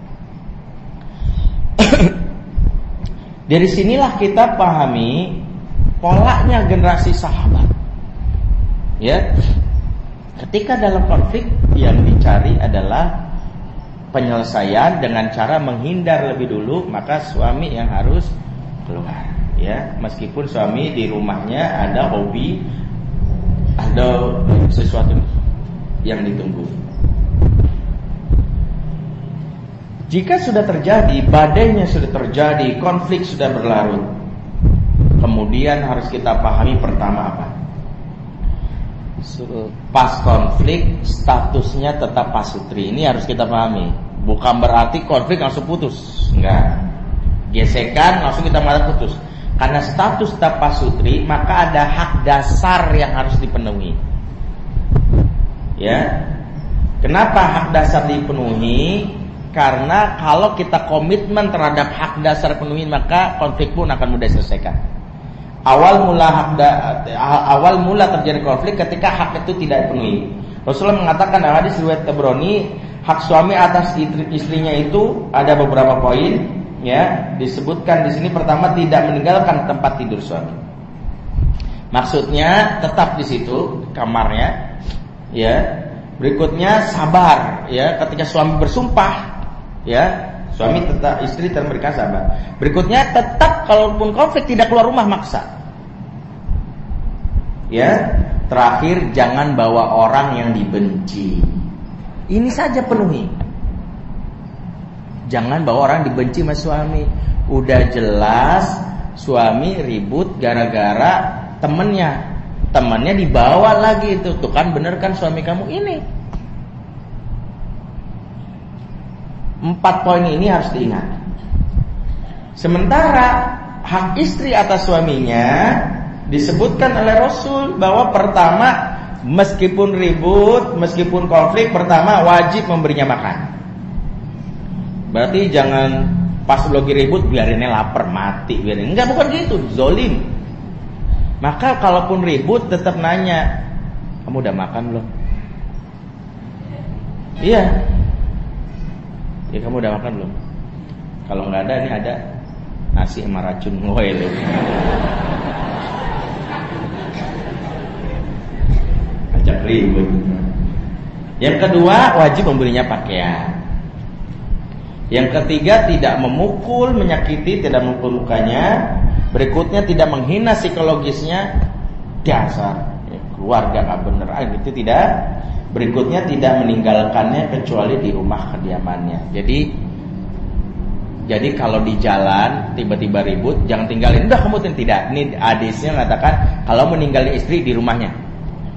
Dari sinilah kita pahami polanya generasi sahabat. Ya. Ketika dalam konflik yang dicari adalah penyelesaian dengan cara menghindar lebih dulu, maka suami yang harus keluar. Ya, meskipun suami di rumahnya ada hobi, ada sesuatu yang ditunggu. Jika sudah terjadi, badainya sudah terjadi, konflik sudah berlarut. Kemudian harus kita pahami pertama apa? pas konflik statusnya tetap pasutri. Ini harus kita pahami. Bukan berarti konflik langsung putus. Enggak. Gesekan langsung kita malah putus. Karena status tetap pasutri, maka ada hak dasar yang harus dipenuhi. Ya. Kenapa hak dasar dipenuhi? Karena kalau kita komitmen terhadap hak dasar penuhi maka konflik pun akan mudah diselesaikan awal mula hak da, awal mula terjadi konflik ketika hak itu tidak dipenuhi. Rasulullah mengatakan dalam hadis riwayat Tabrani, hak suami atas istrinya itu ada beberapa poin ya, disebutkan di sini pertama tidak meninggalkan tempat tidur suami. Maksudnya tetap di situ kamarnya ya. Berikutnya sabar ya ketika suami bersumpah ya Suami tetap istri memberikan sabar. Berikutnya tetap kalaupun konflik tidak keluar rumah maksa. Ya, terakhir jangan bawa orang yang dibenci. Ini saja penuhi. Jangan bawa orang dibenci sama suami. Udah jelas suami ribut gara-gara temennya. Temennya dibawa lagi itu. Tuh kan bener kan suami kamu ini. Empat poin ini harus diingat. Sementara hak istri atas suaminya disebutkan oleh Rasul bahwa pertama meskipun ribut, meskipun konflik, pertama wajib memberinya makan. Berarti jangan pas lagi ribut biarinnya lapar mati, biarin enggak bukan gitu, zolim. Maka kalaupun ribut tetap nanya, kamu udah makan belum? Iya. Ya kamu udah makan belum? Kalau nggak ada ini ada nasi sama racun ngoel. Ribut. Yang kedua wajib membelinya pakaian. Yang ketiga tidak memukul, menyakiti, tidak memukul mukanya. Berikutnya tidak menghina psikologisnya. Dasar ya, keluarga nggak bener, ah, gitu tidak. Berikutnya tidak meninggalkannya kecuali di rumah kediamannya. Jadi jadi kalau di jalan tiba-tiba ribut, jangan tinggalin. Udah kamu tidak. Ini hadisnya mengatakan kalau meninggalin istri di rumahnya.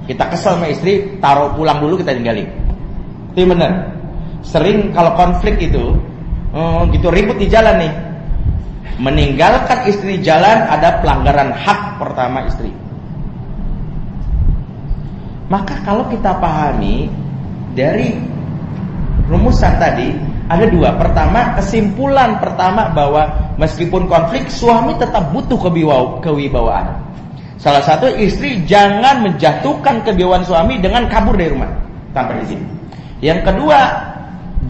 Kita kesel sama istri, taruh pulang dulu kita tinggalin. Itu benar. Sering kalau konflik itu, oh, gitu ribut di jalan nih. Meninggalkan istri jalan ada pelanggaran hak pertama istri. Maka kalau kita pahami dari rumusan tadi ada dua. Pertama, kesimpulan pertama bahwa meskipun konflik suami tetap butuh kewibawaan. Salah satu istri jangan menjatuhkan kebiawaan suami dengan kabur dari rumah tanpa izin. Yang kedua,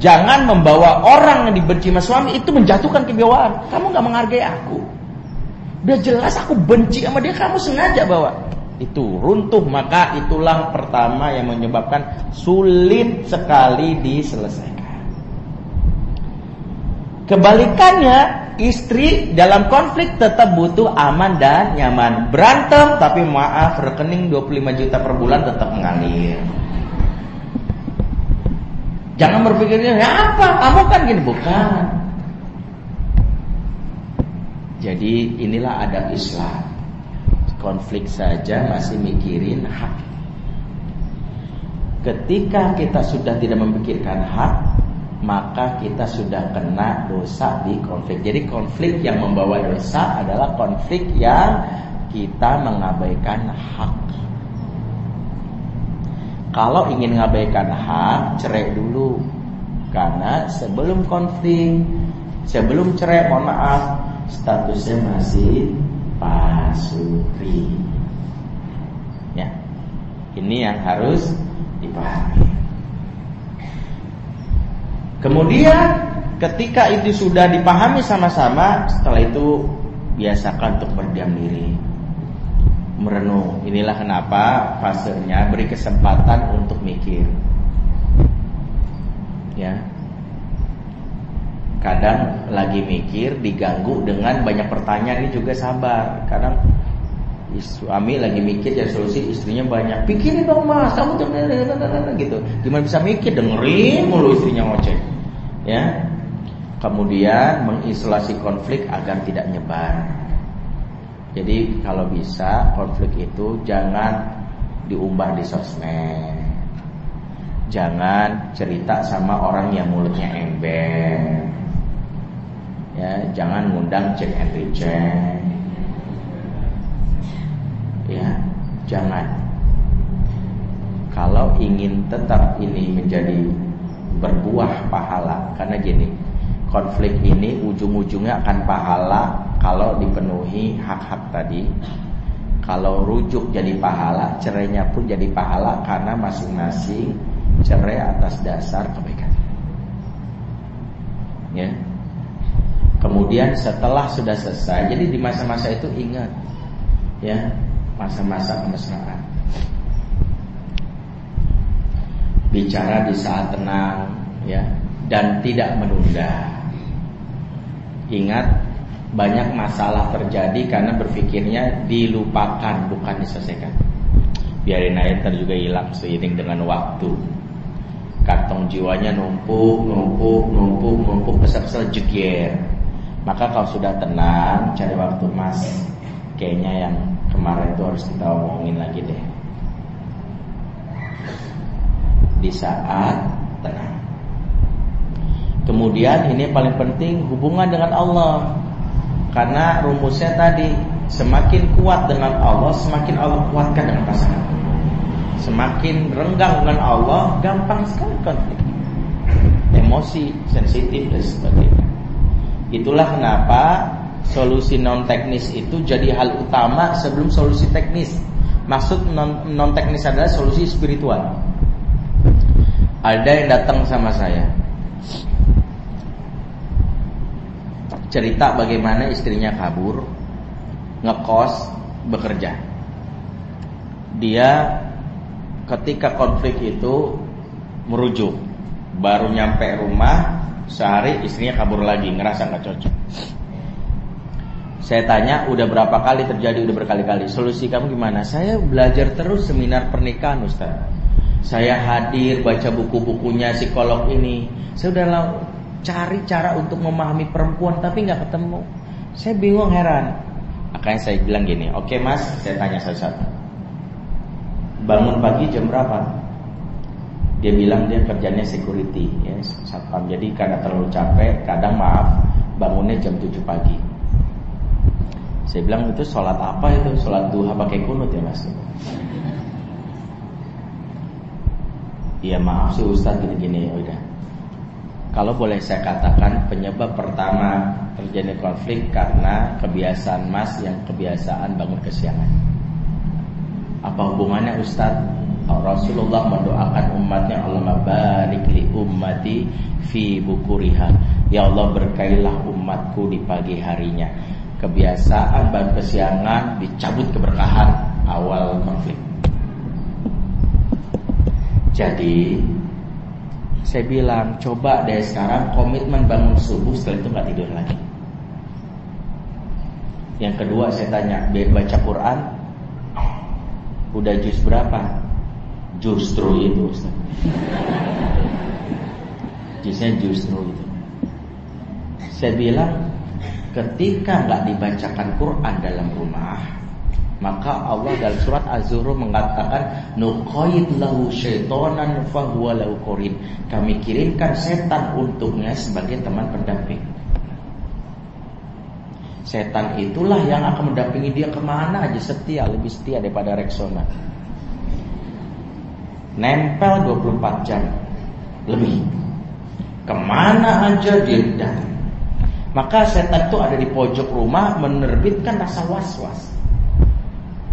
jangan membawa orang yang dibenci sama suami itu menjatuhkan kebiawaan. Kamu nggak menghargai aku. Udah jelas aku benci sama dia, kamu sengaja bawa. itu runtuh maka itulah pertama yang menyebabkan sulit sekali diselesaikan. Kebalikannya, istri dalam konflik tetap butuh aman dan nyaman. Berantem tapi maaf rekening 25 juta per bulan tetap mengalir. Jangan berpikirnya ya apa, kamu kan gini bukan. Jadi inilah adab Islam konflik saja masih mikirin hak. Ketika kita sudah tidak memikirkan hak, maka kita sudah kena dosa di konflik. Jadi konflik yang membawa dosa adalah konflik yang kita mengabaikan hak. Kalau ingin mengabaikan hak, cerai dulu. Karena sebelum konflik, sebelum cerai, mohon maaf, statusnya masih pasutri. Ya. Ini yang harus dipahami. Kemudian ketika itu sudah dipahami sama-sama, setelah itu biasakan untuk berdiam diri. Merenung. Inilah kenapa fasenya beri kesempatan untuk mikir. Ya, kadang lagi mikir diganggu dengan banyak pertanyaan ini juga sabar kadang suami lagi mikir ya solusi istrinya banyak. Pikirin dong mas. Kamu tuh gitu. Gimana bisa mikir? Dengerin mulu istrinya ngoceh. Ya. Kemudian mengisolasi konflik agar tidak nyebar. Jadi kalau bisa konflik itu jangan diumbar di sosmed. Jangan cerita sama orang yang mulutnya ember. Ya jangan ngundang cek and recheck ya jangan. Kalau ingin tetap ini menjadi berbuah pahala karena gini konflik ini ujung-ujungnya akan pahala kalau dipenuhi hak-hak tadi. Kalau rujuk jadi pahala cerainya pun jadi pahala karena masing-masing cerai atas dasar kebaikan. Ya. Kemudian setelah sudah selesai, jadi di masa-masa itu ingat ya, masa-masa kemesraan. Bicara di saat tenang ya dan tidak menunda. Ingat banyak masalah terjadi karena berpikirnya dilupakan bukan diselesaikan. Biarin aja ntar juga hilang seiring dengan waktu. Kantong jiwanya numpuk, numpuk, numpuk, numpuk, kesel-kesel jeger maka kalau sudah tenang, cari waktu mas. Kayaknya yang kemarin itu harus kita omongin lagi deh. Di saat tenang. Kemudian ini paling penting hubungan dengan Allah. Karena rumusnya tadi semakin kuat dengan Allah, semakin Allah kuatkan dengan pasangan. Semakin renggang dengan Allah, gampang sekali konflik. Emosi, sensitif dan sebagainya. Itulah kenapa solusi non teknis itu jadi hal utama sebelum solusi teknis. Maksud non, non teknis adalah solusi spiritual. Ada yang datang sama saya. Cerita bagaimana istrinya kabur, ngekos, bekerja. Dia ketika konflik itu merujuk, baru nyampe rumah Sehari istrinya kabur lagi, ngerasa nggak cocok. Saya tanya, udah berapa kali terjadi, udah berkali-kali. Solusi kamu gimana? Saya belajar terus seminar pernikahan, Ustaz. Saya hadir baca buku-bukunya psikolog ini. Saya udah cari cara untuk memahami perempuan, tapi nggak ketemu. Saya bingung heran. Makanya saya bilang gini, oke okay, mas, saya tanya satu-satu. Bangun pagi jam berapa? dia bilang dia kerjanya security ya satpam jadi karena terlalu capek kadang maaf bangunnya jam 7 pagi saya bilang itu sholat apa itu? Sholat duha pakai kunut ya mas? Iya maaf sih Ustaz gini-gini ya udah. Kalau boleh saya katakan penyebab pertama terjadi konflik karena kebiasaan mas yang kebiasaan bangun kesiangan. Apa hubungannya Ustadz Rasulullah mendoakan umatnya Allah barik li ummati fi bukuriha. Ya Allah berkailah umatku di pagi harinya. Kebiasaan ban kesiangan dicabut keberkahan awal konflik. Jadi saya bilang coba deh sekarang komitmen bangun subuh setelah itu nggak tidur lagi. Yang kedua saya tanya, baca Quran udah juz berapa? Justru itu Ustaz. Justru itu. Saya bilang ketika nggak dibacakan Quran dalam rumah, maka Allah dalam surat Az-Zurur mengatakan nuqayyid lahu syaitonan fahuwa lahu qarin. Kami kirimkan setan untuknya sebagai teman pendamping. Setan itulah yang akan mendampingi dia ke mana aja setia, lebih setia daripada Rexona. Nempel 24 jam lebih. Ke mana aja dia datang. Maka setan itu ada di pojok rumah menerbitkan rasa was-was.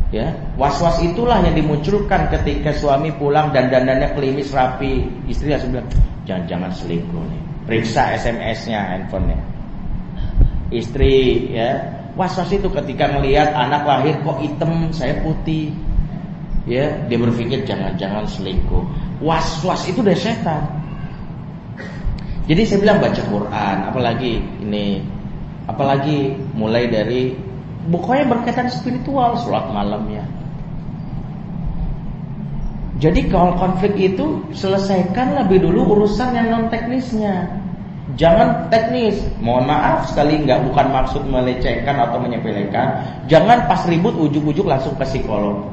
Ya, was-was itulah yang dimunculkan ketika suami pulang dan dandannya klimis rapi, istri langsung bilang, "Jangan-jangan selingkuh nih." Periksa SMS-nya, handphonenya. Istri ya, was-was itu ketika melihat anak lahir kok hitam, saya putih. Ya, dia berpikir jangan-jangan selingkuh. Was-was itu dari setan. Jadi saya bilang baca Quran, apalagi ini, apalagi mulai dari bukunya berkaitan spiritual, sholat malamnya. Jadi kalau konflik itu selesaikan lebih dulu urusan yang non teknisnya. Jangan teknis. Mohon maaf sekali nggak bukan maksud melecehkan atau menyepelekan. Jangan pas ribut ujuk-ujuk langsung ke psikolog.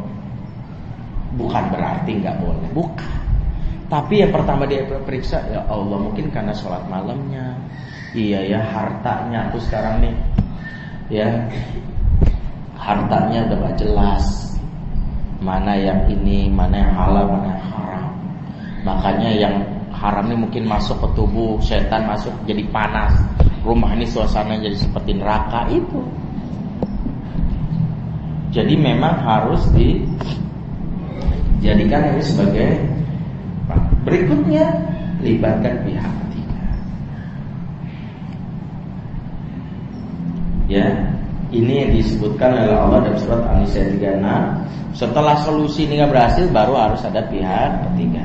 Bukan berarti nggak boleh. Bukan. Tapi yang pertama dia periksa ya Allah mungkin karena sholat malamnya, iya ya hartanya aku sekarang nih, ya hartanya udah gak jelas mana yang ini, mana yang halal, mana yang haram. Makanya yang haram ini mungkin masuk ke tubuh setan masuk jadi panas. Rumah ini suasananya jadi seperti neraka itu. Jadi memang harus dijadikan ini sebagai Berikutnya libatkan pihak ketiga. Ya, ini yang disebutkan oleh Allah dalam surat An-Nisa 36. Setelah solusi ini nggak berhasil, baru harus ada pihak ketiga.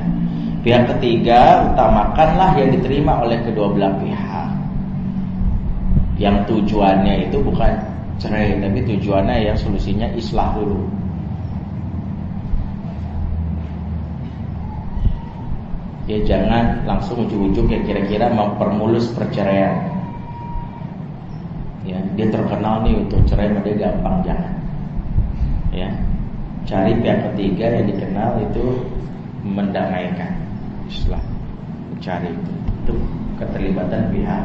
Pihak ketiga utamakanlah yang diterima oleh kedua belah pihak. Yang tujuannya itu bukan cerai, tapi tujuannya yang solusinya islah dulu. Ya jangan langsung ujuk-ujuk ya kira-kira mempermulus perceraian. Ya dia terkenal nih untuk cerai dia gampang jangan. Ya cari pihak ketiga yang dikenal itu mendamaikan. Islam cari itu. Itu keterlibatan pihak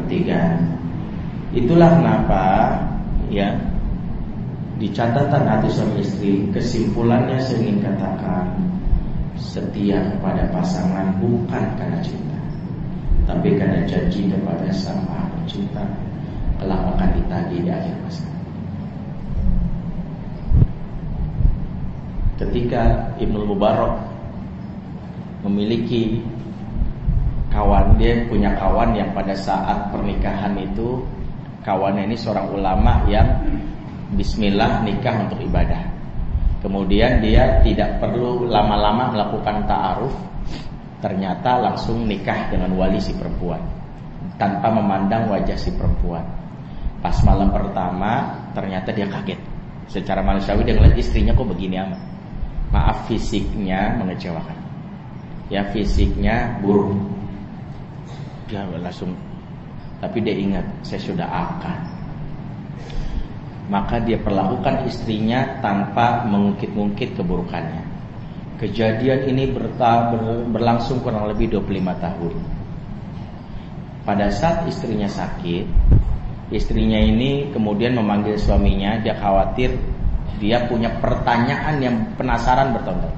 ketiga. Itulah kenapa ya di catatan hati suami istri kesimpulannya ingin katakan setia kepada pasangan bukan karena cinta tapi karena janji kepada sang maha pencipta. Kelak akan ditagih di akhir masa. Ketika Ibnu Mubarak memiliki kawan dia punya kawan yang pada saat pernikahan itu kawannya ini seorang ulama yang Bismillah nikah untuk ibadah Kemudian dia tidak perlu lama-lama melakukan ta'aruf. Ternyata langsung nikah dengan wali si perempuan. Tanpa memandang wajah si perempuan. Pas malam pertama ternyata dia kaget. Secara manusiawi dia ngeliat istrinya kok begini amat. Maaf fisiknya mengecewakan. Ya fisiknya buruk. Dia langsung Tapi dia ingat saya sudah akan maka dia perlakukan istrinya tanpa mengungkit-ungkit keburukannya. Kejadian ini berlangsung kurang lebih 25 tahun. Pada saat istrinya sakit, istrinya ini kemudian memanggil suaminya, dia khawatir dia punya pertanyaan yang penasaran bertahun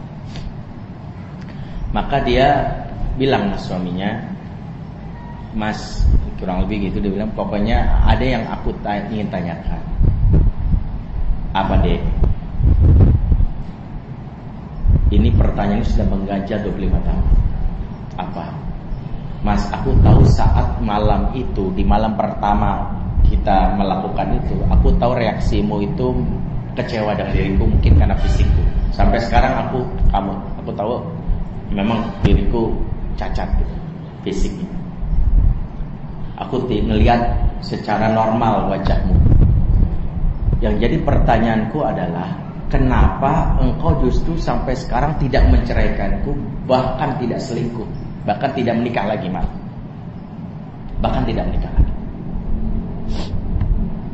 Maka dia bilang suaminya, Mas, kurang lebih gitu dia bilang, pokoknya ada yang aku ingin tanyakan. Apa deh? Ini pertanyaan sudah mengganjal 25 tahun. Apa? Mas, aku tahu saat malam itu, di malam pertama kita melakukan itu, aku tahu reaksimu itu kecewa dengan diriku mungkin karena fisikku. Sampai sekarang aku kamu aku tahu memang diriku cacat gitu, fisiknya. Aku melihat secara normal wajahmu. Yang jadi pertanyaanku adalah kenapa engkau justru sampai sekarang tidak menceraikanku, bahkan tidak selingkuh, bahkan tidak menikah lagi, Mak. Bahkan tidak menikah lagi.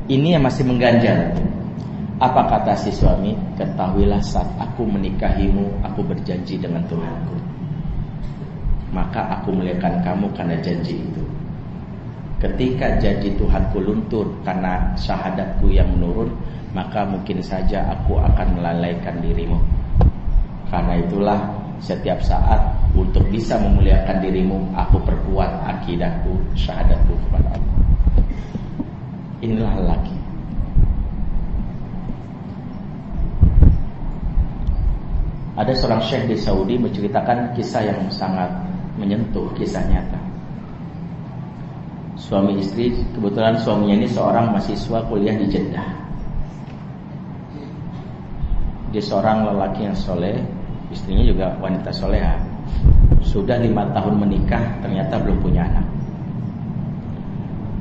Ini yang masih mengganjal. Apa kata si suami? Ketahuilah saat aku menikahimu, aku berjanji dengan Tuhanku. Maka aku melihatkan kamu karena janji itu. Ketika janji Tuhanku luntur karena syahadatku yang menurun, maka mungkin saja aku akan melalaikan dirimu. Karena itulah setiap saat untuk bisa memuliakan dirimu, aku perkuat akidahku, syahadatku kepada Allah. Inilah laki. Ada seorang syekh di Saudi menceritakan kisah yang sangat menyentuh, kisah nyata. Suami istri, kebetulan suaminya ini seorang mahasiswa kuliah di Jeddah. Dia seorang lelaki yang soleh, istrinya juga wanita soleha. Sudah lima tahun menikah, ternyata belum punya anak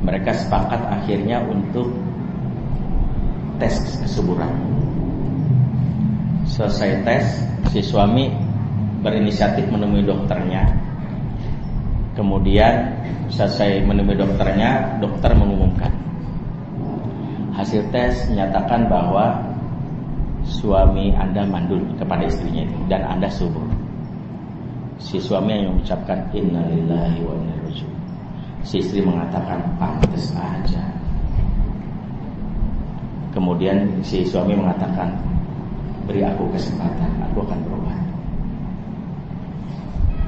mereka sepakat akhirnya untuk tes kesuburan. Selesai tes, si suami berinisiatif menemui dokternya. Kemudian selesai menemui dokternya, dokter mengumumkan. Hasil tes menyatakan bahwa suami Anda mandul kepada istrinya itu dan Anda subur. Si suami yang mengucapkan innalillahi wa inna ilaihi Si istri mengatakan pantas aja. Kemudian si suami mengatakan beri aku kesempatan, aku akan berobat.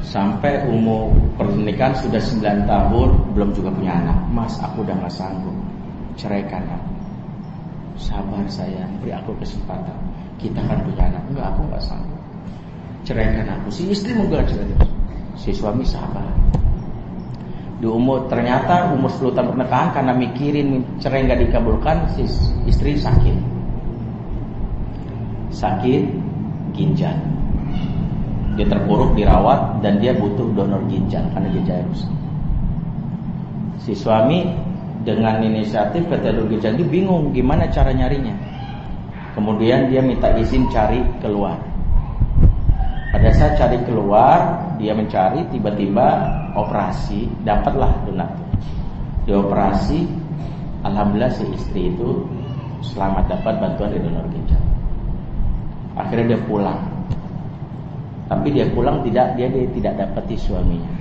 Sampai umur pernikahan sudah 9 tahun belum juga punya anak. Mas, aku udah gak sanggup. Ceraikan aku. Sabar saya, beri aku kesempatan. Kita kan punya anak. Enggak, aku gak sanggup. Ceraikan aku. Si istri juga cerai. Si suami sabar di umur ternyata umur 10 tahun pernikahan karena mikirin cerai nggak dikabulkan si istri sakit sakit ginjal dia terpuruk dirawat dan dia butuh donor ginjal karena ginjal rusak. Si suami dengan inisiatif ke donor ginjal itu bingung gimana cara nyarinya. Kemudian dia minta izin cari keluar. Pada saat cari keluar dia mencari tiba-tiba operasi dapatlah donatur di operasi alhamdulillah si istri itu selamat dapat bantuan dari donor ginjal. Akhirnya dia pulang tapi dia pulang tidak dia, dia tidak dapati suaminya.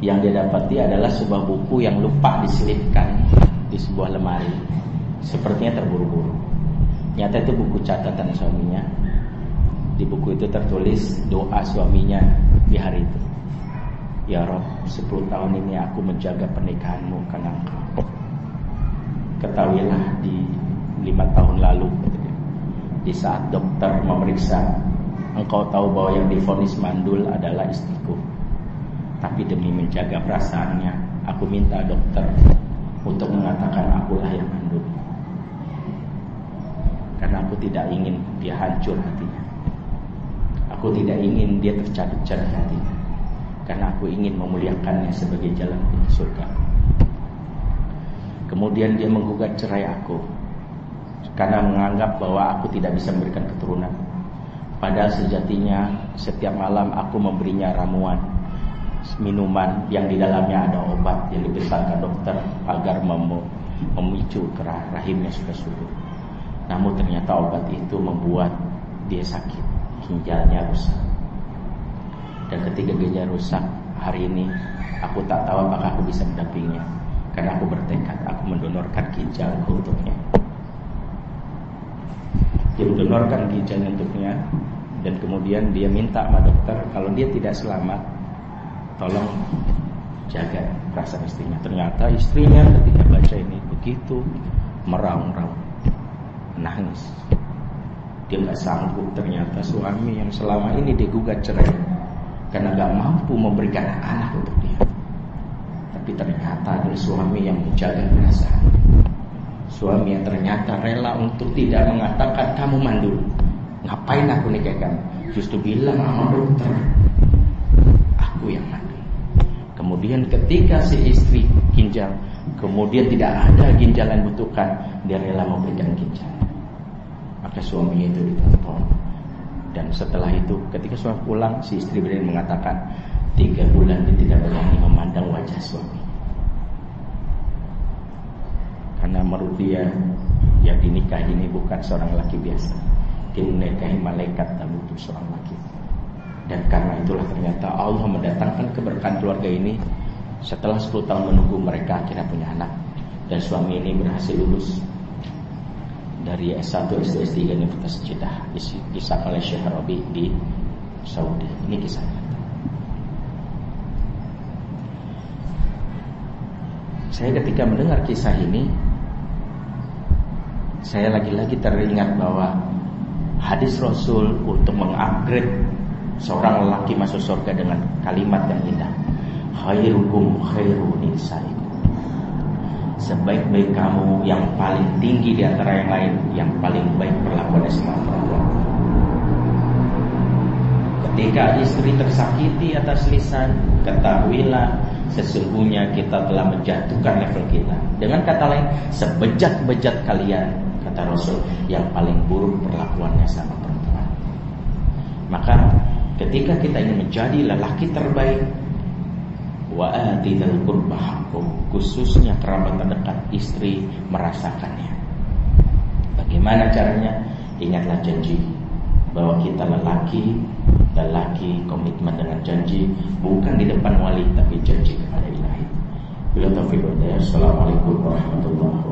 Yang dia dapati adalah sebuah buku yang lupa diselipkan di sebuah lemari. Sepertinya terburu-buru. Nyata itu buku catatan suaminya. Di buku itu tertulis doa suaminya di hari itu. Ya Rob, 10 tahun ini aku menjaga pernikahanmu karena engkau. Ketahuilah di lima tahun lalu di saat dokter memeriksa engkau tahu bahwa yang difonis mandul adalah istriku. Tapi demi menjaga perasaannya, aku minta dokter untuk mengatakan akulah yang mandul. Karena aku tidak ingin dia hancur hatinya. Aku tidak ingin dia tercabik-cabik hati Karena aku ingin memuliakannya sebagai jalan ke surga Kemudian dia menggugat cerai aku Karena menganggap bahwa aku tidak bisa memberikan keturunan Padahal sejatinya setiap malam aku memberinya ramuan Minuman yang di dalamnya ada obat yang diberikan dokter Agar mem memicu kerah rahimnya sudah subur Namun ternyata obat itu membuat dia sakit ginjalnya rusak. Dan ketika ginjal rusak hari ini aku tak tahu apakah aku bisa mendampinginya karena aku bertekad aku mendonorkan ginjal untuknya. Dia mendonorkan ginjal untuknya dan kemudian dia minta sama dokter kalau dia tidak selamat tolong jaga perasaan istrinya. Ternyata istrinya ketika baca ini begitu meraung-raung, nangis. Dia nggak sanggup ternyata suami yang selama ini digugat cerai karena nggak mampu memberikan anak untuk dia. Tapi ternyata ada suami yang menjaga perasaan. Suami yang ternyata rela untuk tidak mengatakan kamu mandul. Ngapain aku nikahkan? Justru bilang sama dokter, aku yang mandul. Kemudian ketika si istri ginjal, kemudian tidak ada ginjal yang butuhkan, dia rela memberikan ginjal. Maka suami itu ditelepon. Dan setelah itu, ketika suami pulang, si istri berani mengatakan, tiga bulan dia tidak berani memandang wajah suami. Karena menurut dia, yang dinikahi ini bukan seorang laki biasa. Dia menikahi malaikat tak butuh seorang laki. Dan karena itulah ternyata Allah mendatangkan keberkahan keluarga ini setelah 10 tahun menunggu mereka akhirnya punya anak dan suami ini berhasil lulus dari S1 S2 S3 Universitas Jeddah kisah oleh Syekh Rabi di Saudi. Ini kisahnya. Saya ketika mendengar kisah ini saya lagi-lagi teringat bahwa hadis Rasul untuk mengupgrade seorang lelaki masuk surga dengan kalimat yang indah. Khairukum khairu. Sebaik-baik kamu yang paling tinggi di antara yang lain, yang paling baik perlakuan sama perempuan. Ketika istri tersakiti atas lisan, ketahuilah sesungguhnya kita telah menjatuhkan level kita. Dengan kata lain, sebejat-bejat kalian, kata Rasul, yang paling buruk perlakuannya sama perempuan. Maka Ketika kita ingin menjadi lelaki terbaik wa atidal qurba khususnya kerabat terdekat istri merasakannya. Bagaimana caranya? Ingatlah janji bahwa kita lelaki lelaki komitmen dengan janji bukan di depan wali tapi janji kepada ilahi. Bila taufiq Assalamualaikum warahmatullahi wabarakatuh.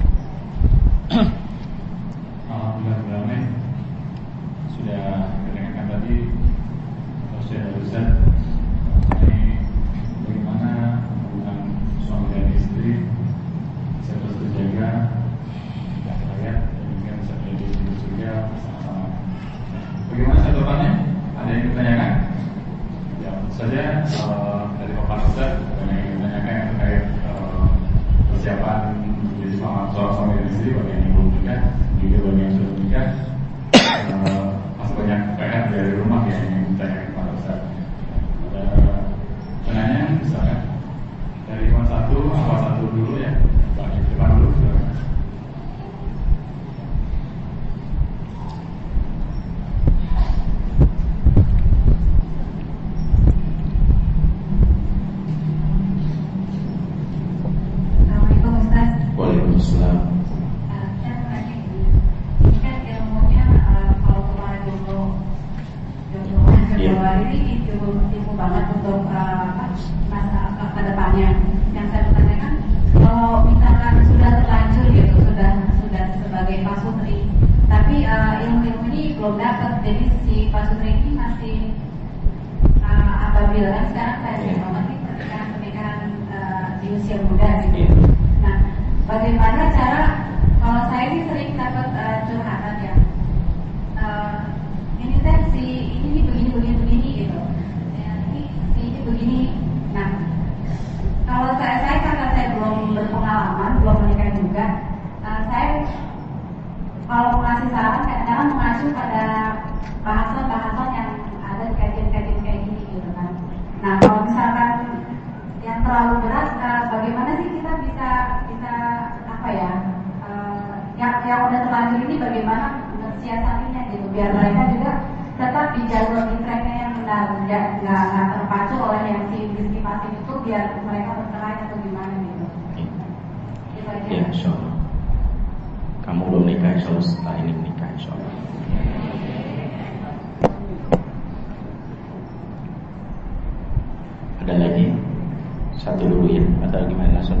mutakhir ini bagaimana mensiasatinya gitu biar mereka juga tetap di jalur internetnya yang benar nggak nggak terpacu oleh yang si bisnis pasif itu biar mereka bercerai atau gimana gitu. Itu aja. Ya. Kamu belum nikah, insya Allah setelah ini menikah, insya Allah. Ada lagi? Satu dulu ya, atau gimana langsung?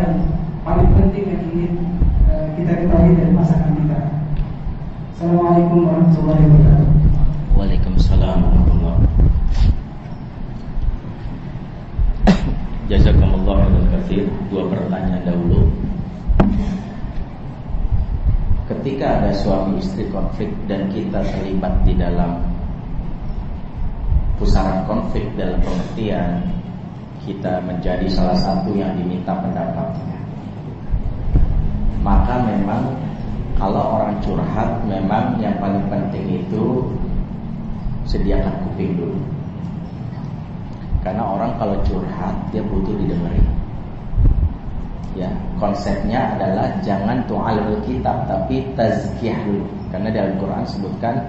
warahmatullahi wabarakatuh. Waalaikumsalam warahmatullahi. Jazakumullah khairan Dua pertanyaan dahulu. Ketika ada suami istri konflik dan kita terlibat di dalam pusaran konflik dalam pengertian kita menjadi salah satu yang diminta pendapatnya. Maka memang kalau orang curhat memang yang paling penting itu sediakan kuping dulu. Karena orang kalau curhat dia butuh didengerin. Ya konsepnya adalah jangan tu'alul kitab tapi tazkiyah dulu. Karena dalam Quran sebutkan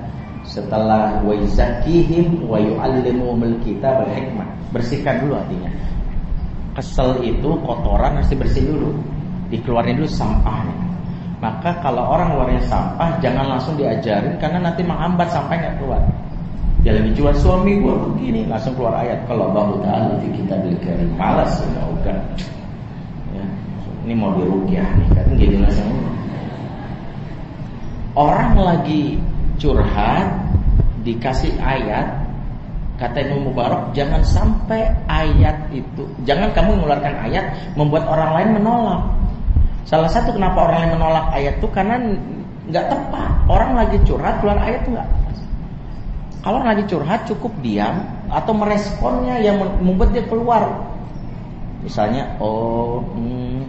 setelah wa yuzakihim wa yu'allimuhumul kitab wal hikmah. Bersihkan dulu artinya kesel itu kotoran harus dibersih dulu. Dikeluarin dulu sampahnya maka kalau orang keluarnya sampah jangan langsung diajarin karena nanti menghambat sampai nggak keluar. Dia lagi jual suami gua begini. Langsung keluar ayat kalau bahu ta'ala di kita karim malas enggak udah. Ini mau dirukyah nih kan gini langsung. Orang lagi curhat dikasih ayat kata Imam Mubarak jangan sampai ayat itu jangan kamu mengeluarkan ayat membuat orang lain menolak salah satu kenapa orang lain menolak ayat itu karena nggak tepat orang lagi curhat keluar ayat itu nggak kalau lagi curhat cukup diam atau meresponnya yang membuat dia keluar misalnya oh hmm,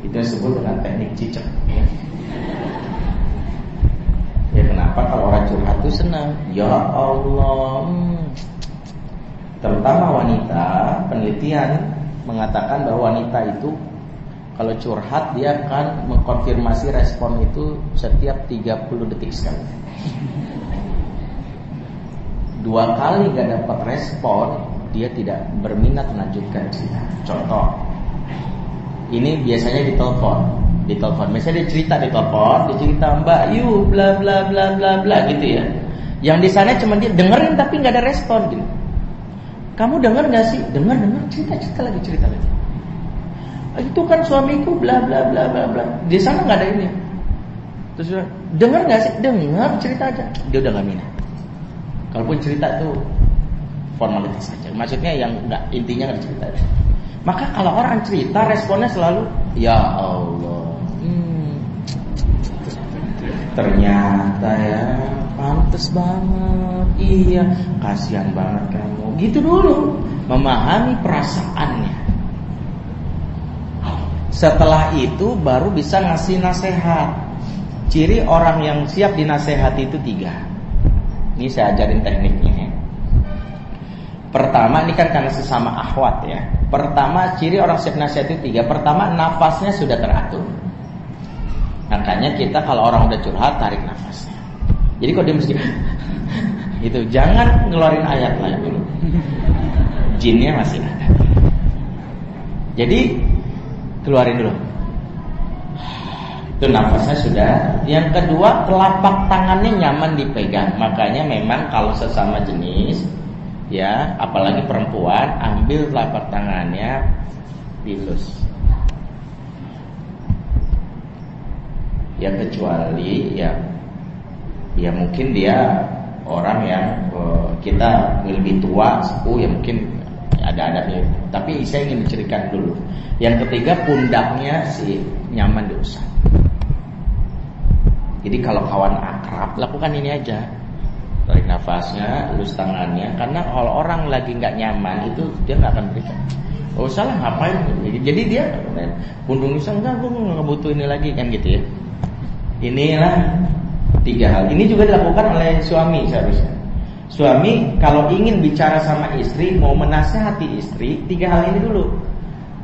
itu disebut dengan teknik cicak. Ya kenapa kalau orang curhat itu senang? Ya Allah. Hmm. Terutama wanita, penelitian mengatakan bahwa wanita itu kalau curhat dia akan mengkonfirmasi respon itu setiap 30 detik sekali. Dua kali gak dapat respon, dia tidak berminat melanjutkan cerita. Contoh, ini biasanya ditelepon. Ditelepon. Misalnya dia cerita di telepon dia cerita Mbak Yu bla bla bla bla bla gitu ya. Yang di sana cuma dia dengerin tapi nggak ada respon gitu. Kamu denger nggak sih? Dengar dengar cerita cerita lagi cerita lagi itu kan suamiku bla bla bla bla bla. Di sana nggak ada ini. Terus dengar nggak sih? Dengar cerita aja. Dia udah nggak minat. Kalaupun cerita tuh formalitas saja maksudnya yang nggak intinya nggak cerita. Maka kalau orang cerita responnya selalu Ya Allah. Hmm, Ternyata ya Pantes banget. Iya kasihan banget kamu. Gitu dulu. Memahami perasaannya Setelah itu baru bisa ngasih nasihat. Ciri orang yang siap dinasehati itu tiga. Ini saya ajarin tekniknya ya. Pertama ini kan karena sesama akhwat ya. Pertama ciri orang siap nasihat itu tiga. Pertama nafasnya sudah teratur. Makanya kita kalau orang udah curhat tarik nafasnya. Jadi kalau dia mesti itu jangan ngeluarin ayat lagi Jinnya masih ada. Jadi keluarin dulu. Itu nafasnya sudah. Yang kedua telapak tangannya nyaman dipegang. Makanya memang kalau sesama jenis ya apalagi perempuan ambil telapak tangannya dilus ya kecuali ya ya mungkin dia orang yang uh, kita lebih tua sepuh ya mungkin ada adabnya tapi saya ingin menceritakan dulu yang ketiga pundaknya si nyaman diusap jadi kalau kawan akrab lakukan ini aja tarik nafasnya, lus tangannya. Karena kalau orang lagi nggak nyaman itu dia nggak akan berikan. Oh salah ngapain? Jadi dia pundung bisa enggak, gue nggak butuh ini lagi kan gitu ya. Inilah tiga hal. Ini juga dilakukan oleh suami seharusnya. Suami kalau ingin bicara sama istri, mau menasehati istri, tiga hal ini dulu.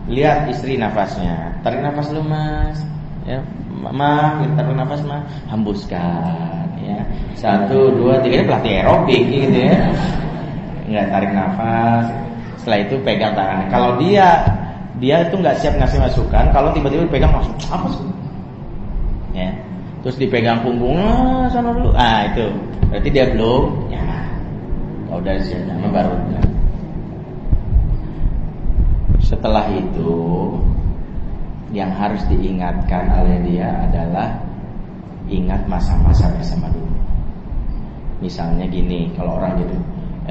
Lihat istri nafasnya, tarik nafas dulu mas, ya, ma, tarik nafas ma, hembuskan ya. Satu dua tiga. Ini pelatih aerobik gitu ya. Nggak tarik nafas. Setelah itu pegang tangan. Kalau dia dia itu nggak siap ngasih masukan kalau tiba-tiba pegang langsung apa sih? Ya. Terus dipegang punggungnya sana dulu. Ah itu. Berarti dia belum udah siap nyaman baru Setelah itu yang harus diingatkan oleh dia adalah ingat masa-masa bersama dulu. Misalnya gini, kalau orang gitu,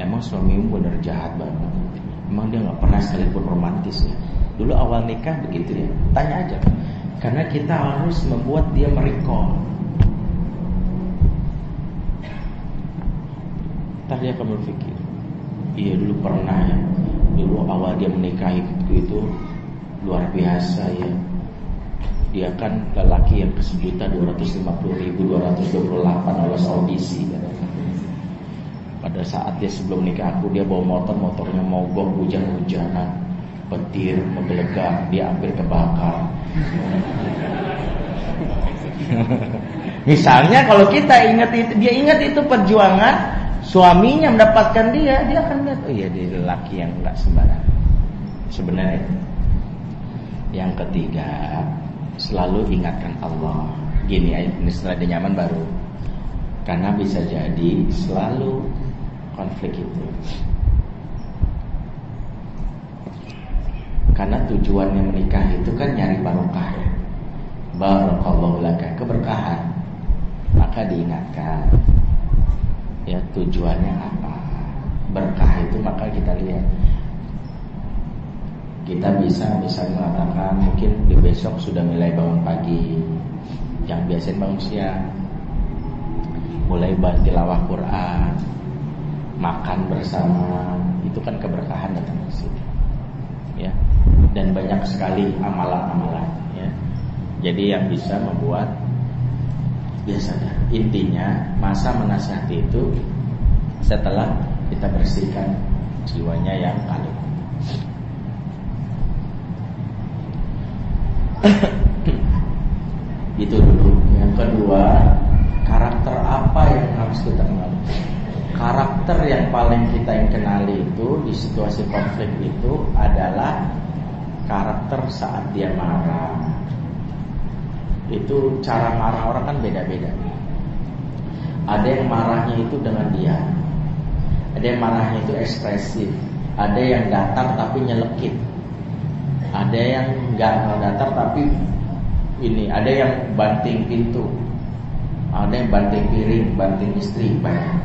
emang suamimu benar jahat banget. Emang dia nggak pernah sekalipun romantis ya. Dulu awal nikah begitu ya. Tanya aja. Karena kita harus membuat dia merecall. Ntar dia akan berpikir, iya dulu pernah ya. Dulu awal dia menikahi itu luar biasa ya. Dia kan lelaki yang kesejuta 250 ribu 228 oleh audisi pada saat dia sebelum nikah aku dia bawa motor motornya mogok hujan-hujanan. Petir menggelegar dia hampir kebakar. Misalnya kalau kita ingat itu dia ingat itu perjuangan suaminya mendapatkan dia dia akan lihat oh iya dia lelaki yang enggak sembarangan sebenarnya yang ketiga selalu ingatkan Allah. Gini aja, ini setelah dia nyaman baru. Karena bisa jadi selalu konflik itu. Karena tujuannya menikah itu kan nyari barokah ya. Barakallahu laka, keberkahan. Maka diingatkan. Ya, tujuannya apa? Berkah itu maka kita lihat. Kita bisa bisa mengatakan mungkin di besok sudah mulai bangun pagi. Yang biasa bangun siang. Mulai tilawah Quran. Makan bersama. Itu kan keberkahan datang ke situ. Ya. Dan banyak sekali amalan-amalan ya. Jadi yang bisa membuat biasanya intinya masa menasihati itu setelah kita bersihkan jiwanya yang kalut itu dulu. Yang kedua, karakter apa yang harus kita kenali? Karakter yang paling kita yang kenali itu di situasi konflik itu adalah karakter saat dia marah. Itu cara marah orang kan beda-beda. Ada yang marahnya itu dengan dia. Ada yang marahnya itu ekspresif. Ada yang datar tapi nyelekit. Ada yang nggak datar tapi ini ada yang banting pintu, ada yang banting piring, banting istri banyak.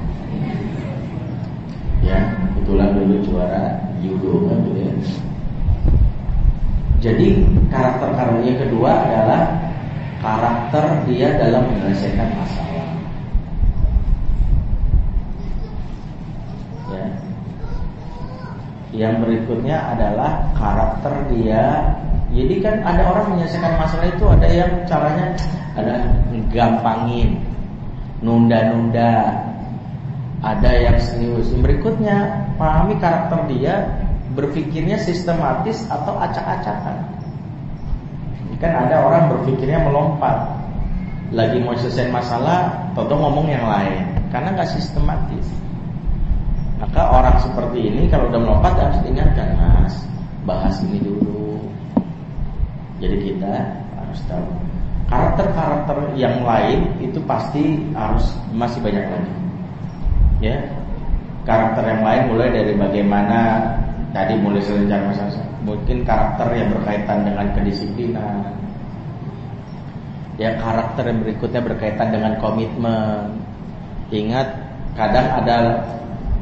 Ya, itulah dulu juara judo kan gitu ya. Jadi karakter karakter kedua adalah karakter dia dalam menyelesaikan masalah. Ya. Yang berikutnya adalah karakter dia jadi kan ada orang menyelesaikan masalah itu ada yang caranya ada gampangin, nunda-nunda, ada yang serius. Berikutnya pahami karakter dia, berpikirnya sistematis atau acak-acakan. Kan ada orang berpikirnya melompat, lagi mau selesai masalah, toto ngomong yang lain, karena nggak sistematis. Maka orang seperti ini kalau udah melompat harus diingatkan, mas, bahas ini dulu jadi kita harus tahu karakter-karakter yang lain itu pasti harus masih banyak lagi. Ya. Karakter yang lain mulai dari bagaimana tadi mulai serencana mungkin karakter yang berkaitan dengan kedisiplinan. Ya, karakter yang berikutnya berkaitan dengan komitmen. Ingat, kadang ada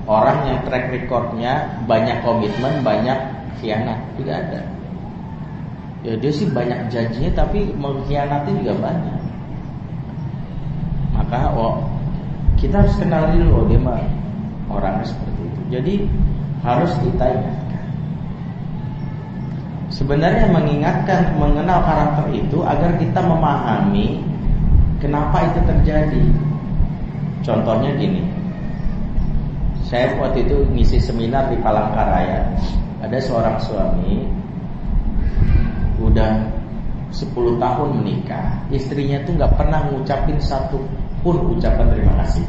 orang yang track recordnya banyak komitmen, banyak khianat. Tidak ada. Ya dia sih banyak janjinya tapi mengkhianati juga banyak. Maka oh, kita harus kenal dulu oh, dia mah orangnya seperti itu. Jadi harus kita ingatkan. Sebenarnya mengingatkan, mengenal karakter itu agar kita memahami kenapa itu terjadi. Contohnya gini, saya waktu itu ngisi seminar di Palangkaraya. Ada seorang suami udah 10 tahun menikah, istrinya tuh nggak pernah ngucapin satu pun ucapan terima kasih.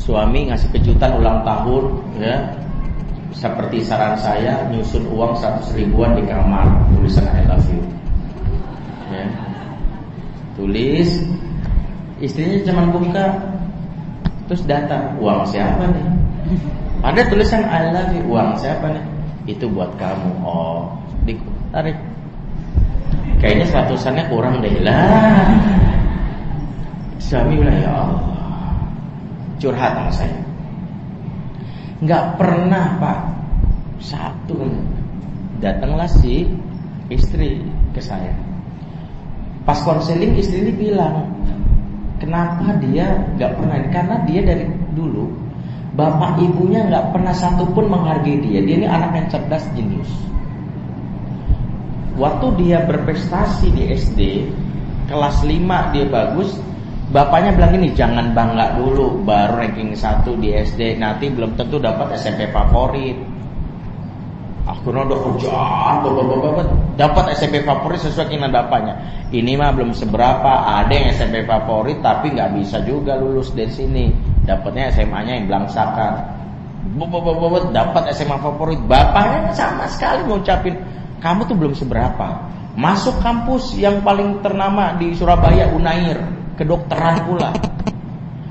Suami ngasih kejutan ulang tahun, ya, seperti saran saya nyusun uang 100 ribuan di kamar tulisan I love you. Ya. Tulis, istrinya cuma buka, terus datang uang siapa nih? Ada tulisan I love you, uang siapa nih? Itu buat kamu. Oh, ditarik. Kayaknya statusannya kurang deh lah. Suami bilang ya Allah. Curhat sama saya. Nggak pernah pak. Satu. Datanglah si istri ke saya. Pas konseling istri ini bilang, kenapa dia nggak pernah? Karena dia dari dulu bapak ibunya nggak pernah satupun menghargai dia. Dia ini anak yang cerdas jenius. Waktu dia berprestasi di SD kelas 5 dia bagus, bapaknya bilang ini jangan bangga dulu baru ranking 1 di SD nanti belum tentu dapat SMP favorit Akhirnya udah kerja, dapat SMP favorit sesuai keinginan bapaknya. Ini mah belum seberapa, ada yang SMP favorit tapi nggak bisa juga lulus dari sini. Dapatnya SMA-nya yang belangsakan. Dapat SMA favorit, bapaknya sama sekali ngucapin, kamu tuh belum seberapa. Masuk kampus yang paling ternama di Surabaya, Unair, kedokteran pula.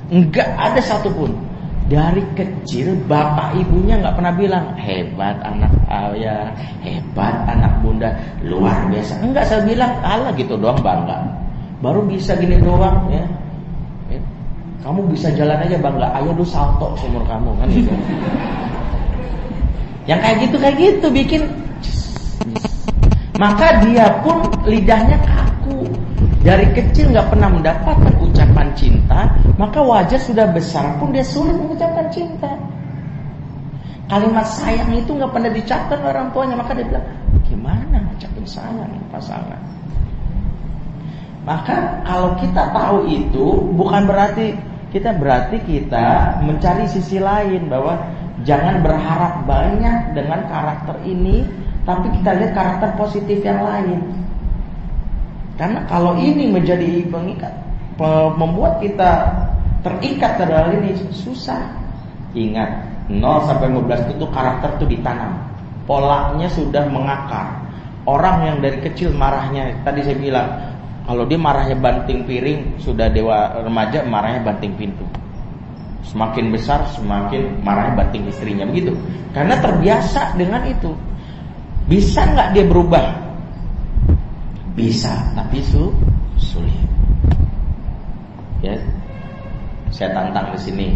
Enggak ada satupun dari kecil bapak ibunya nggak pernah bilang hebat anak ayah, hebat anak bunda, luar biasa. Enggak saya bilang Allah gitu doang bangga. Baru bisa gini doang ya. ya. Kamu bisa jalan aja bangga. Ayo do salto seumur kamu kan gitu. Yang kayak gitu kayak gitu bikin maka dia pun lidahnya. Dari kecil nggak pernah mendapatkan ucapan cinta, maka wajah sudah besar pun dia sulit mengucapkan cinta. Kalimat sayang itu nggak pernah dicatat orang tuanya, maka dia bilang, gimana ngucapin sayang pasangan? Maka kalau kita tahu itu bukan berarti kita berarti kita mencari sisi lain bahwa jangan berharap banyak dengan karakter ini, tapi kita lihat karakter positif yang lain. Karena kalau ini menjadi pengikat, membuat kita terikat terhadap ini susah. Ingat, 0 sampai 15 itu karakter itu ditanam. Polanya sudah mengakar. Orang yang dari kecil marahnya, tadi saya bilang, kalau dia marahnya banting piring, sudah dewa remaja marahnya banting pintu. Semakin besar, semakin marahnya banting istrinya begitu. Karena terbiasa dengan itu. Bisa nggak dia berubah? Bisa, tapi su sulit. Ya. Saya tantang di sini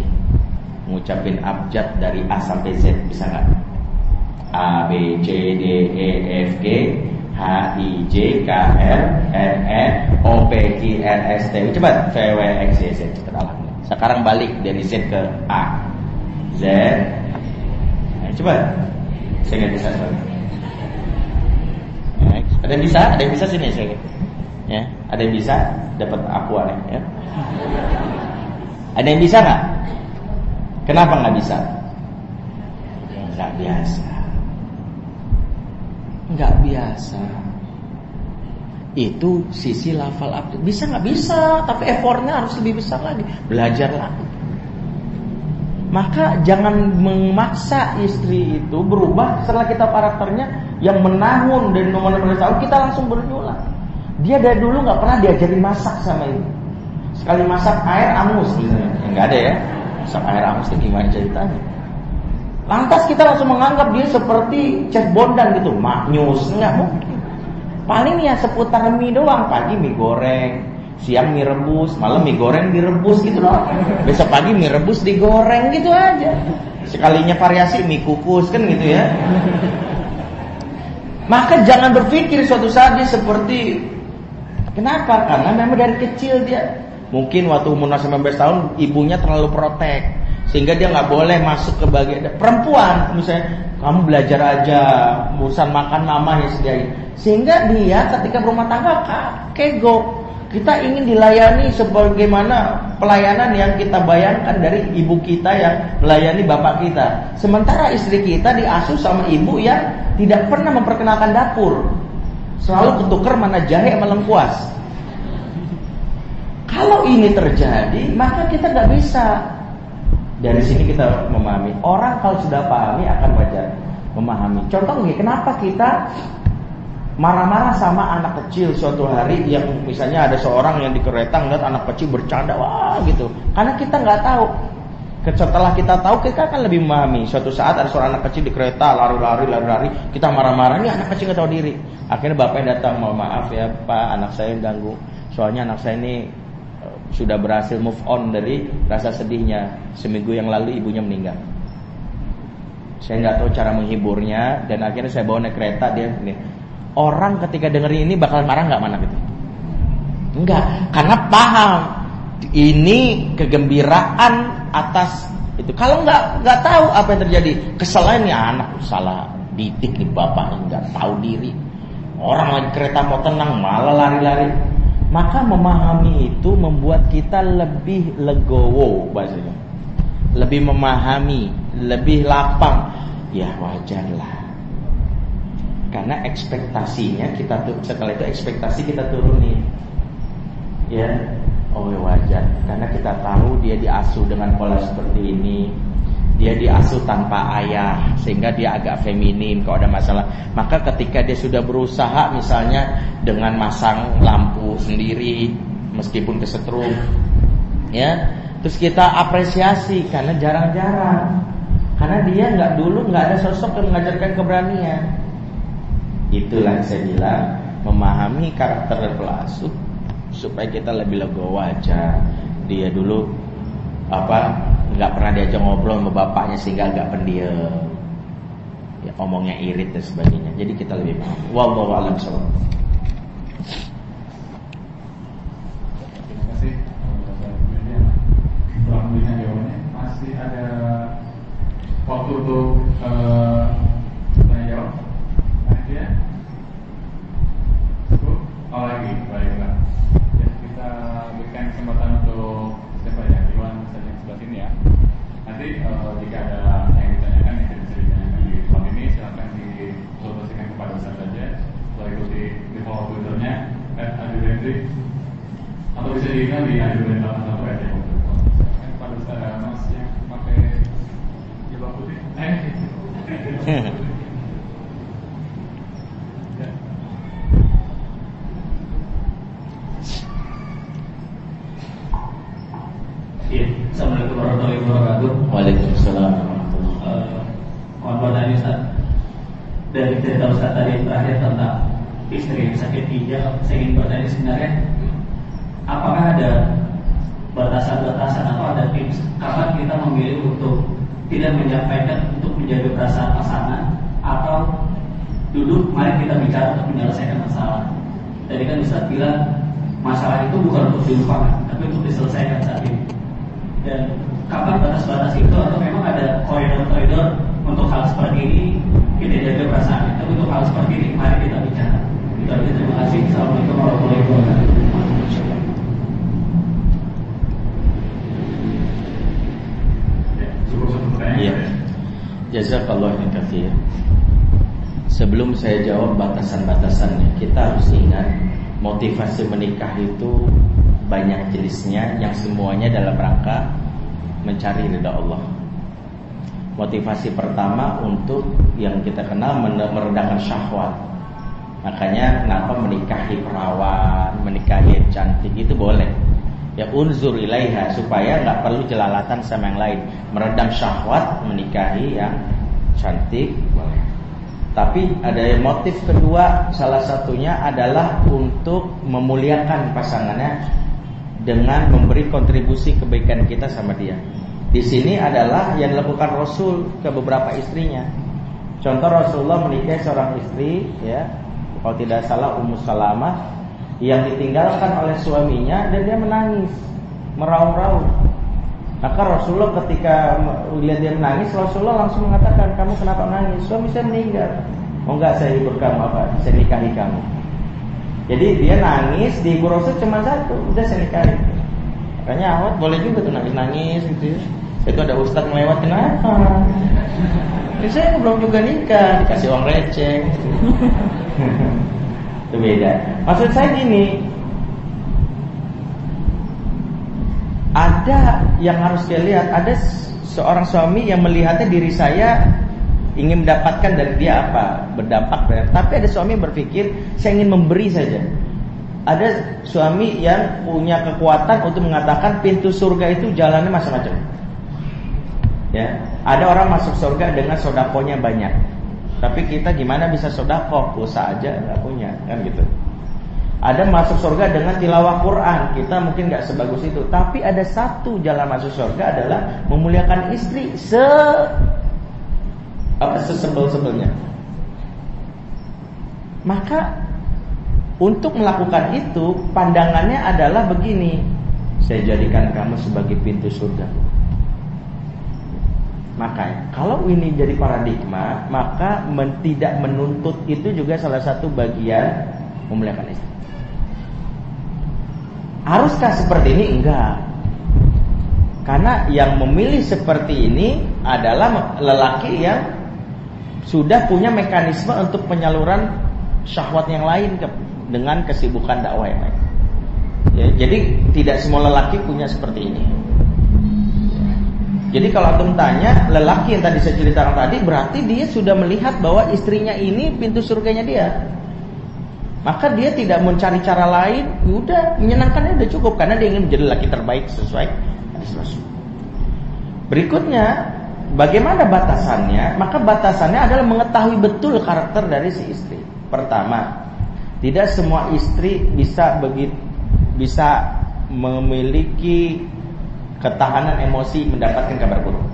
ngucapin abjad dari A sampai Z bisa nggak? A B C D E F G H I J K L M N O P Q R S T Coba V W X Y Z. Cepat. Sekarang balik dari Z ke A. Z. Nah, Coba Saya nggak bisa soalnya ada yang bisa? Ada yang bisa sini saya. Ya, ada yang bisa dapat aku ya. Ada yang bisa nggak? Kenapa nggak bisa? Nggak biasa. Nggak biasa. Itu sisi lafal abdi. Bisa nggak bisa, tapi effortnya harus lebih besar lagi. Belajar lagi. Maka jangan memaksa istri itu berubah setelah kita karakternya yang menahun dan nomor nomor tahun kita langsung berjulang. Dia dari dulu nggak pernah diajarin masak sama ibu. Sekali masak air angus misalnya, nggak ada ya. Masak air angus itu gimana ceritanya? Lantas kita langsung menganggap dia seperti chef bondan gitu, maknyus, nggak mungkin. Paling ya seputar mie doang, pagi mie goreng, siang mie rebus, malam mie goreng direbus gitu loh. Besok pagi mie rebus digoreng gitu aja. Sekalinya variasi mie kukus kan gitu ya. Maka jangan berpikir suatu saat dia seperti kenapa? Karena memang dari kecil dia mungkin waktu umur 19 tahun ibunya terlalu protek sehingga dia nggak boleh masuk ke bagian perempuan misalnya kamu belajar aja urusan makan mama yang sediain sehingga dia ketika berumah tangga kegok kita ingin dilayani sebagaimana pelayanan yang kita bayangkan dari ibu kita yang melayani bapak kita. Sementara istri kita diasuh sama ibu yang tidak pernah memperkenalkan dapur. Selalu ketukar mana jahe sama lengkuas. Kalau ini terjadi, maka kita nggak bisa. Dari sini kita memahami. Orang kalau sudah pahami akan wajar memahami. Contoh nih, kenapa kita marah-marah sama anak kecil suatu hari yang misalnya ada seorang yang di kereta ngeliat anak kecil bercanda wah gitu karena kita nggak tahu Setelah kita tahu kita akan lebih memahami. Suatu saat ada seorang anak kecil di kereta lari-lari lari-lari, kita marah-marah, ini anak kecil nggak tahu diri. Akhirnya bapaknya datang, "Mohon maaf ya, Pak, anak saya ganggu. Soalnya anak saya ini eh, sudah berhasil move on dari rasa sedihnya. Seminggu yang lalu ibunya meninggal." Saya nggak tahu cara menghiburnya dan akhirnya saya bawa naik kereta dia ini. Orang ketika dengerin ini bakal marah nggak mana gitu? Enggak, karena paham ini kegembiraan atas itu. Kalau nggak nggak tahu apa yang terjadi, kesalahan ya anak salah didik nih bapak nggak tahu diri. Orang lagi kereta mau tenang malah lari-lari. Maka memahami itu membuat kita lebih legowo bahasanya. Lebih memahami, lebih lapang. Ya wajarlah. Karena ekspektasinya kita setelah itu ekspektasi kita turunin. Ya, Oh ya wajar. Karena kita tahu dia diasuh dengan pola seperti ini. Dia diasuh tanpa ayah Sehingga dia agak feminin kalau ada masalah. Maka ketika dia sudah berusaha Misalnya dengan masang lampu sendiri Meskipun kesetrum Ya Terus kita apresiasi Karena jarang-jarang. Karena dia nggak dulu nggak ada sosok yang mengajarkan keberanian Itulah yang saya bilang Memahami karakter pelasuh supaya kita lebih legowo aja. Dia dulu apa nggak pernah diajak ngobrol sama bapaknya sehingga agak pendiam. Ya omongnya irit dan sebagainya. Jadi kita lebih paham. Wallahu a'lam Terima kasih. jawabannya. Masih ada waktu untuk uh, tanya jawab. ya. Cukup? Oh lagi, baiklah berikan kesempatan untuk siapa ya Iwan saja sebelah sini ya. Nanti uh, jika ada yang ditanyakan yang bisa ditanyakan di ruang ini silahkan disolusikan kepada Ustaz saja. Setelah ikuti di follow twitternya Adi Rendri atau bisa diingat di Adi Rendri satu aja. Kepada Ustaz Mas yang pakai jilbab putih. Eh. Iya, Assalamualaikum warahmatullahi wabarakatuh. Waalaikumsalam. Uh, mohon bertanya Ustaz. Dari cerita Ustaz tadi yang terakhir tentang istri yang sakit ginjal, saya ingin bertanya sebenarnya apakah ada batasan-batasan atau ada tips kapan kita memilih untuk tidak menyampaikan untuk menjaga perasaan pasangan atau duduk mari kita bicara untuk menyelesaikan masalah. Tadi kan Ustaz bilang masalah itu bukan untuk dilupakan, tapi untuk diselesaikan saat ini dan kapan batas-batas itu atau memang ada koridor-koridor untuk hal seperti ini? Kita jaga perasaan tapi untuk hal seperti ini. Mari kita bicara. Itu aja terima kasih. Assalamualaikum warahmatullahi wabarakatuh. Iya. Jazakallah yang kafir. Sebelum saya jawab batasan-batasannya, kita harus ingat motivasi menikah itu banyak jenisnya yang semuanya dalam rangka mencari ridha Allah. Motivasi pertama untuk yang kita kenal meredakan syahwat. Makanya kenapa menikahi perawan, menikahi yang cantik itu boleh. Ya unzur ilaiha supaya nggak perlu jelalatan sama yang lain. Meredam syahwat menikahi yang cantik boleh. Tapi ada motif kedua salah satunya adalah untuk memuliakan pasangannya dengan memberi kontribusi kebaikan kita sama dia. Di sini adalah yang dilakukan Rasul ke beberapa istrinya. Contoh Rasulullah menikahi seorang istri, ya, kalau tidak salah Ummu Salamah yang ditinggalkan oleh suaminya dan dia menangis, meraung-raung. Maka Rasulullah ketika melihat dia menangis, Rasulullah langsung mengatakan, kamu kenapa menangis? Suami saya meninggal. Oh enggak, saya hibur kamu apa? Saya nikahi kamu. Jadi dia nangis di Rasul cuma satu, udah saya nikahin. Makanya awat boleh juga tuh nangis-nangis gitu ya. Itu ada ustadz melewat kenapa? Ini saya belum juga nikah, dikasih uang receh. itu beda. Maksud saya gini, ada yang harus dia lihat, ada seorang suami yang melihatnya diri saya ingin mendapatkan dari dia apa berdampak banyak. Tapi ada suami yang berpikir saya ingin memberi saja. Ada suami yang punya kekuatan untuk mengatakan pintu surga itu jalannya macam-macam. Ya, ada orang masuk surga dengan sodakonya banyak. Tapi kita gimana bisa sodako? Usaha aja nggak punya, kan gitu. Ada masuk surga dengan tilawah Quran. Kita mungkin nggak sebagus itu, tapi ada satu jalan masuk surga adalah memuliakan istri se apa sesebel-sebelnya. Maka untuk melakukan itu pandangannya adalah begini. Saya jadikan kamu sebagai pintu surga. Maka kalau ini jadi paradigma, maka men, tidak menuntut itu juga salah satu bagian memuliakan istri. Haruskah seperti ini? Enggak. Karena yang memilih seperti ini adalah lelaki yang sudah punya mekanisme untuk penyaluran syahwat yang lain ke, dengan kesibukan dakwah yang lain. Ya, jadi tidak semua lelaki punya seperti ini. Jadi kalau antum tanya lelaki yang tadi saya ceritakan tadi berarti dia sudah melihat bahwa istrinya ini pintu surganya dia. Maka dia tidak mencari cara lain, udah menyenangkannya udah cukup karena dia ingin menjadi laki terbaik sesuai Berikutnya, bagaimana batasannya? Maka batasannya adalah mengetahui betul karakter dari si istri. Pertama, tidak semua istri bisa begitu bisa memiliki ketahanan emosi mendapatkan kabar buruk.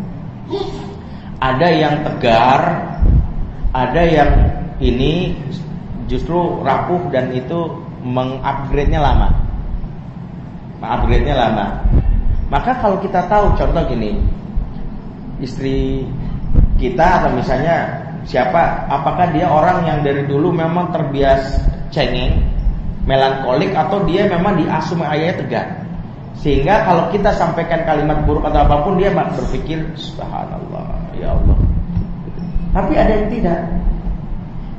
Ada yang tegar, ada yang ini justru rapuh dan itu mengupgrade-nya lama. Mengupgrade-nya lama. Maka kalau kita tahu contoh gini, istri kita atau misalnya siapa, apakah dia orang yang dari dulu memang terbias cengeng, melankolik atau dia memang diasuh ayahnya tegar. Sehingga kalau kita sampaikan kalimat buruk atau apa pun dia berpikir subhanallah, ya Allah. Tapi ada yang tidak.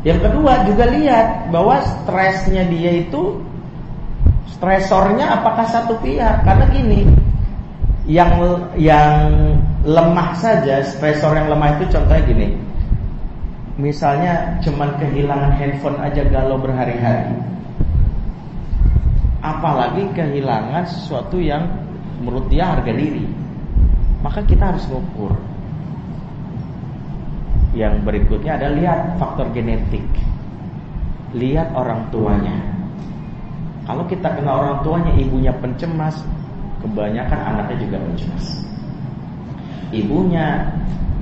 Yang kedua juga lihat bahwa stresnya dia itu stresornya apakah satu pihak? Karena gini, yang yang lemah saja, stresor yang lemah itu contohnya gini. Misalnya cuman kehilangan handphone aja galau berhari-hari. Apalagi kehilangan sesuatu yang menurut dia harga diri. Maka kita harus mengukur yang berikutnya adalah lihat faktor genetik. Lihat orang tuanya. Kalau kita kenal orang tuanya, ibunya pencemas, kebanyakan anaknya juga pencemas. Ibunya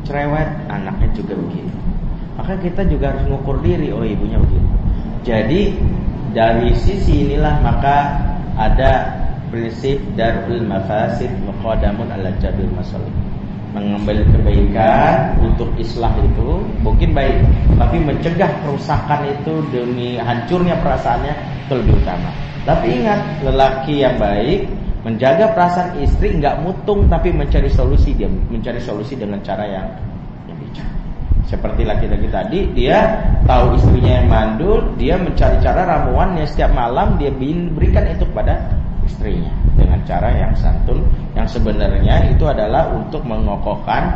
cerewet, anaknya juga begitu. Maka kita juga harus mengukur diri, oh ibunya begitu. Jadi dari sisi inilah maka ada prinsip darul mafasid muqaddamun ala jabil masalih mengambil kebaikan untuk islah itu mungkin baik, tapi mencegah kerusakan itu demi hancurnya perasaannya itu lebih utama. Tapi ingat, lelaki yang baik menjaga perasaan istri nggak mutung tapi mencari solusi dia mencari solusi dengan cara yang yang bijak. Seperti laki-laki tadi, dia tahu istrinya yang mandul, dia mencari cara ramuannya. Setiap malam dia berikan itu kepada istrinya dengan cara yang santun yang sebenarnya itu adalah untuk mengokohkan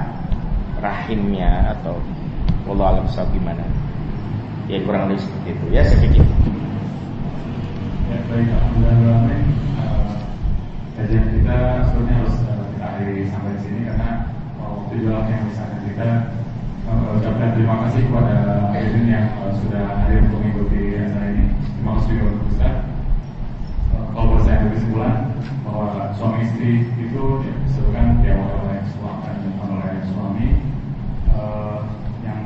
rahimnya atau Allah alam gimana. Ya kurang lebih seperti itu. Ya pikir ya baik alhamdulillah kajian kita sebenarnya harus kita akhiri sampai di sini karena waktu juga yang misalkan kita uh, ucapkan terima kasih kepada Edwin yang uh, sudah hadir untuk mengikuti acara ini terima kasih juga untuk Ustaz kalau boleh saya ambil kesimpulan bahwa suami istri itu disebutkan diawali oleh suami dan oleh suami yang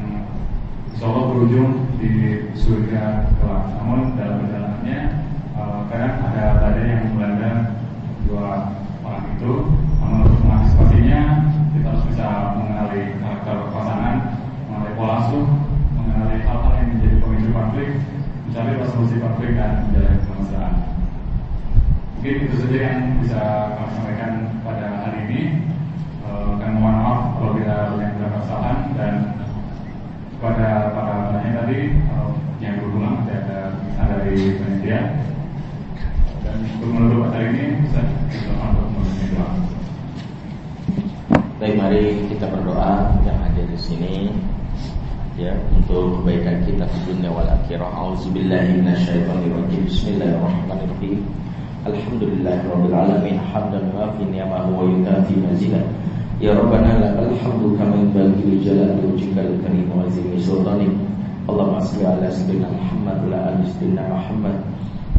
insya berujung di surga kelak. Namun dalam perjalanannya kadang ada badai yang melanda dua orang itu. Namun untuk mengantisipasinya kita harus bisa mengenali karakter pasangan, mengenali pola asuh, mengenali hal-hal yang menjadi pemicu konflik, mencari solusi konflik dan menjalani permasalahan. Mungkin itu saja yang bisa kami sampaikan pada hari ini. Uh, kami mohon maaf kalau kita banyak kesalahan dan kepada para penanya di sini ya untuk kebaikan kita di dunia wal akhirah. Auzubillahi minasyaitonirrajim. Bismillahirrahmanirrahim. Alhamdulillahirabbil alamin hamdan wa fi wa yukafi mazidah. Ya Rabbana lakal hamdu kama yanbaghi li jalali wajhikal karim wa azimi sultanik. Allahumma salli ala sayyidina Muhammad wa ala ali sayyidina Muhammad.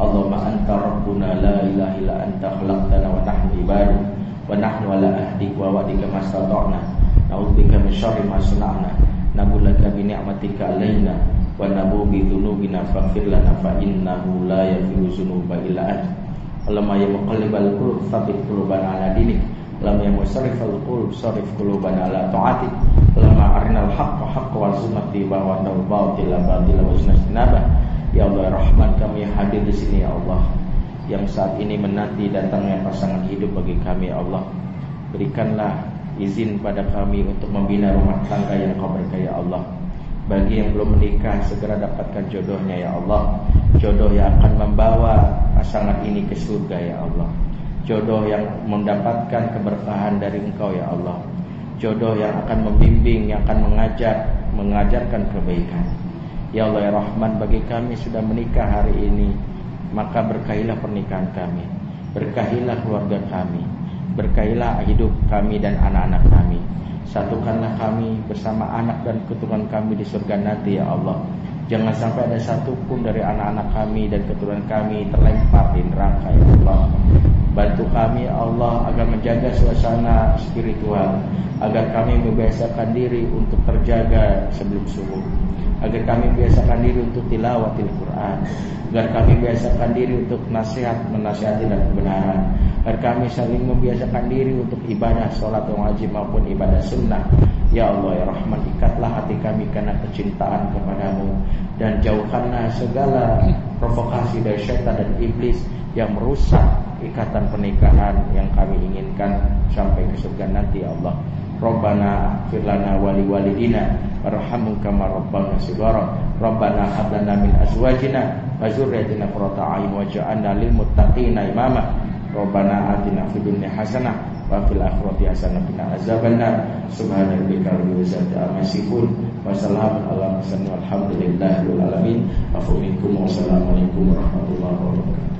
Allahumma anta rabbuna la ilaha illa anta khalaqtana wa nahnu ibaduk wa nahnu ala ahdik wa wa'dika mastata'na. Na'udzubika min syarri ma sana'na. Nabulaka bi ni'matika alaina wa nabu bi dzunubina faghfir lana fa innahu la yaghfiru dzunuba illa anta. Allahumma ya muqallibal qulub tsabbit qulubana ala dinik. Lam ya musarrifal qulub sarif qulubana ala ta'atik Lama arinal haqqa haqqa wa sunnati bahwa tau batila batila wa sunnah Ya Allah ya Rahman kami hadir di sini ya Allah Yang saat ini menanti datangnya pasangan hidup bagi kami ya Allah Berikanlah izin pada kami untuk membina rumah tangga yang kau berkaya ya Allah. Bagi yang belum menikah segera dapatkan jodohnya ya Allah. Jodoh yang akan membawa pasangan ini ke surga ya Allah. Jodoh yang mendapatkan keberkahan dari engkau ya Allah. Jodoh yang akan membimbing, yang akan mengajar Mengajarkan kebaikan. Ya Allah ya Rahman bagi kami sudah menikah hari ini Maka berkahilah pernikahan kami. Berkahilah keluarga kami Berkahilah hidup kami dan anak-anak kami. Satukanlah kami bersama anak dan keturunan kami di surga nanti ya Allah. Jangan sampai ada satu pun dari anak-anak kami dan keturunan kami terlempar di neraka ya Allah. Bantu kami ya Allah agar menjaga suasana spiritual. Agar kami membiasakan diri untuk terjaga sebelum subuh Agar kami membiasakan diri untuk tilawatil Quran. Agar kami membiasakan diri untuk nasihat menasihati dan kebenaran. Agar kami saling membiasakan diri untuk ibadah sholat wajib maupun ibadah sunnah. Ya Allah ya Rahman ikatlah hati kami karena kecintaan kepadamu. Dan jauhkanlah segala provokasi dari syaitan dan iblis yang merusak ikatan pernikahan yang kami inginkan sampai ke surga nanti ya Allah. Rabbana firlana wali walidina warhamhum kama rabbana shighara. Rabbana hab lana min azwajina wa dzurriyyatina qurrata a'yun waj'alna lil muttaqina imama. Rabbana atina fid dunya hasanah wa fil akhirati hasanah qina azabannar. Subhana rabbika rabbil izzati amma yasifun wa salamun ala mursalin walhamdulillahi alamin. Warahmatullahi wabarakatuh.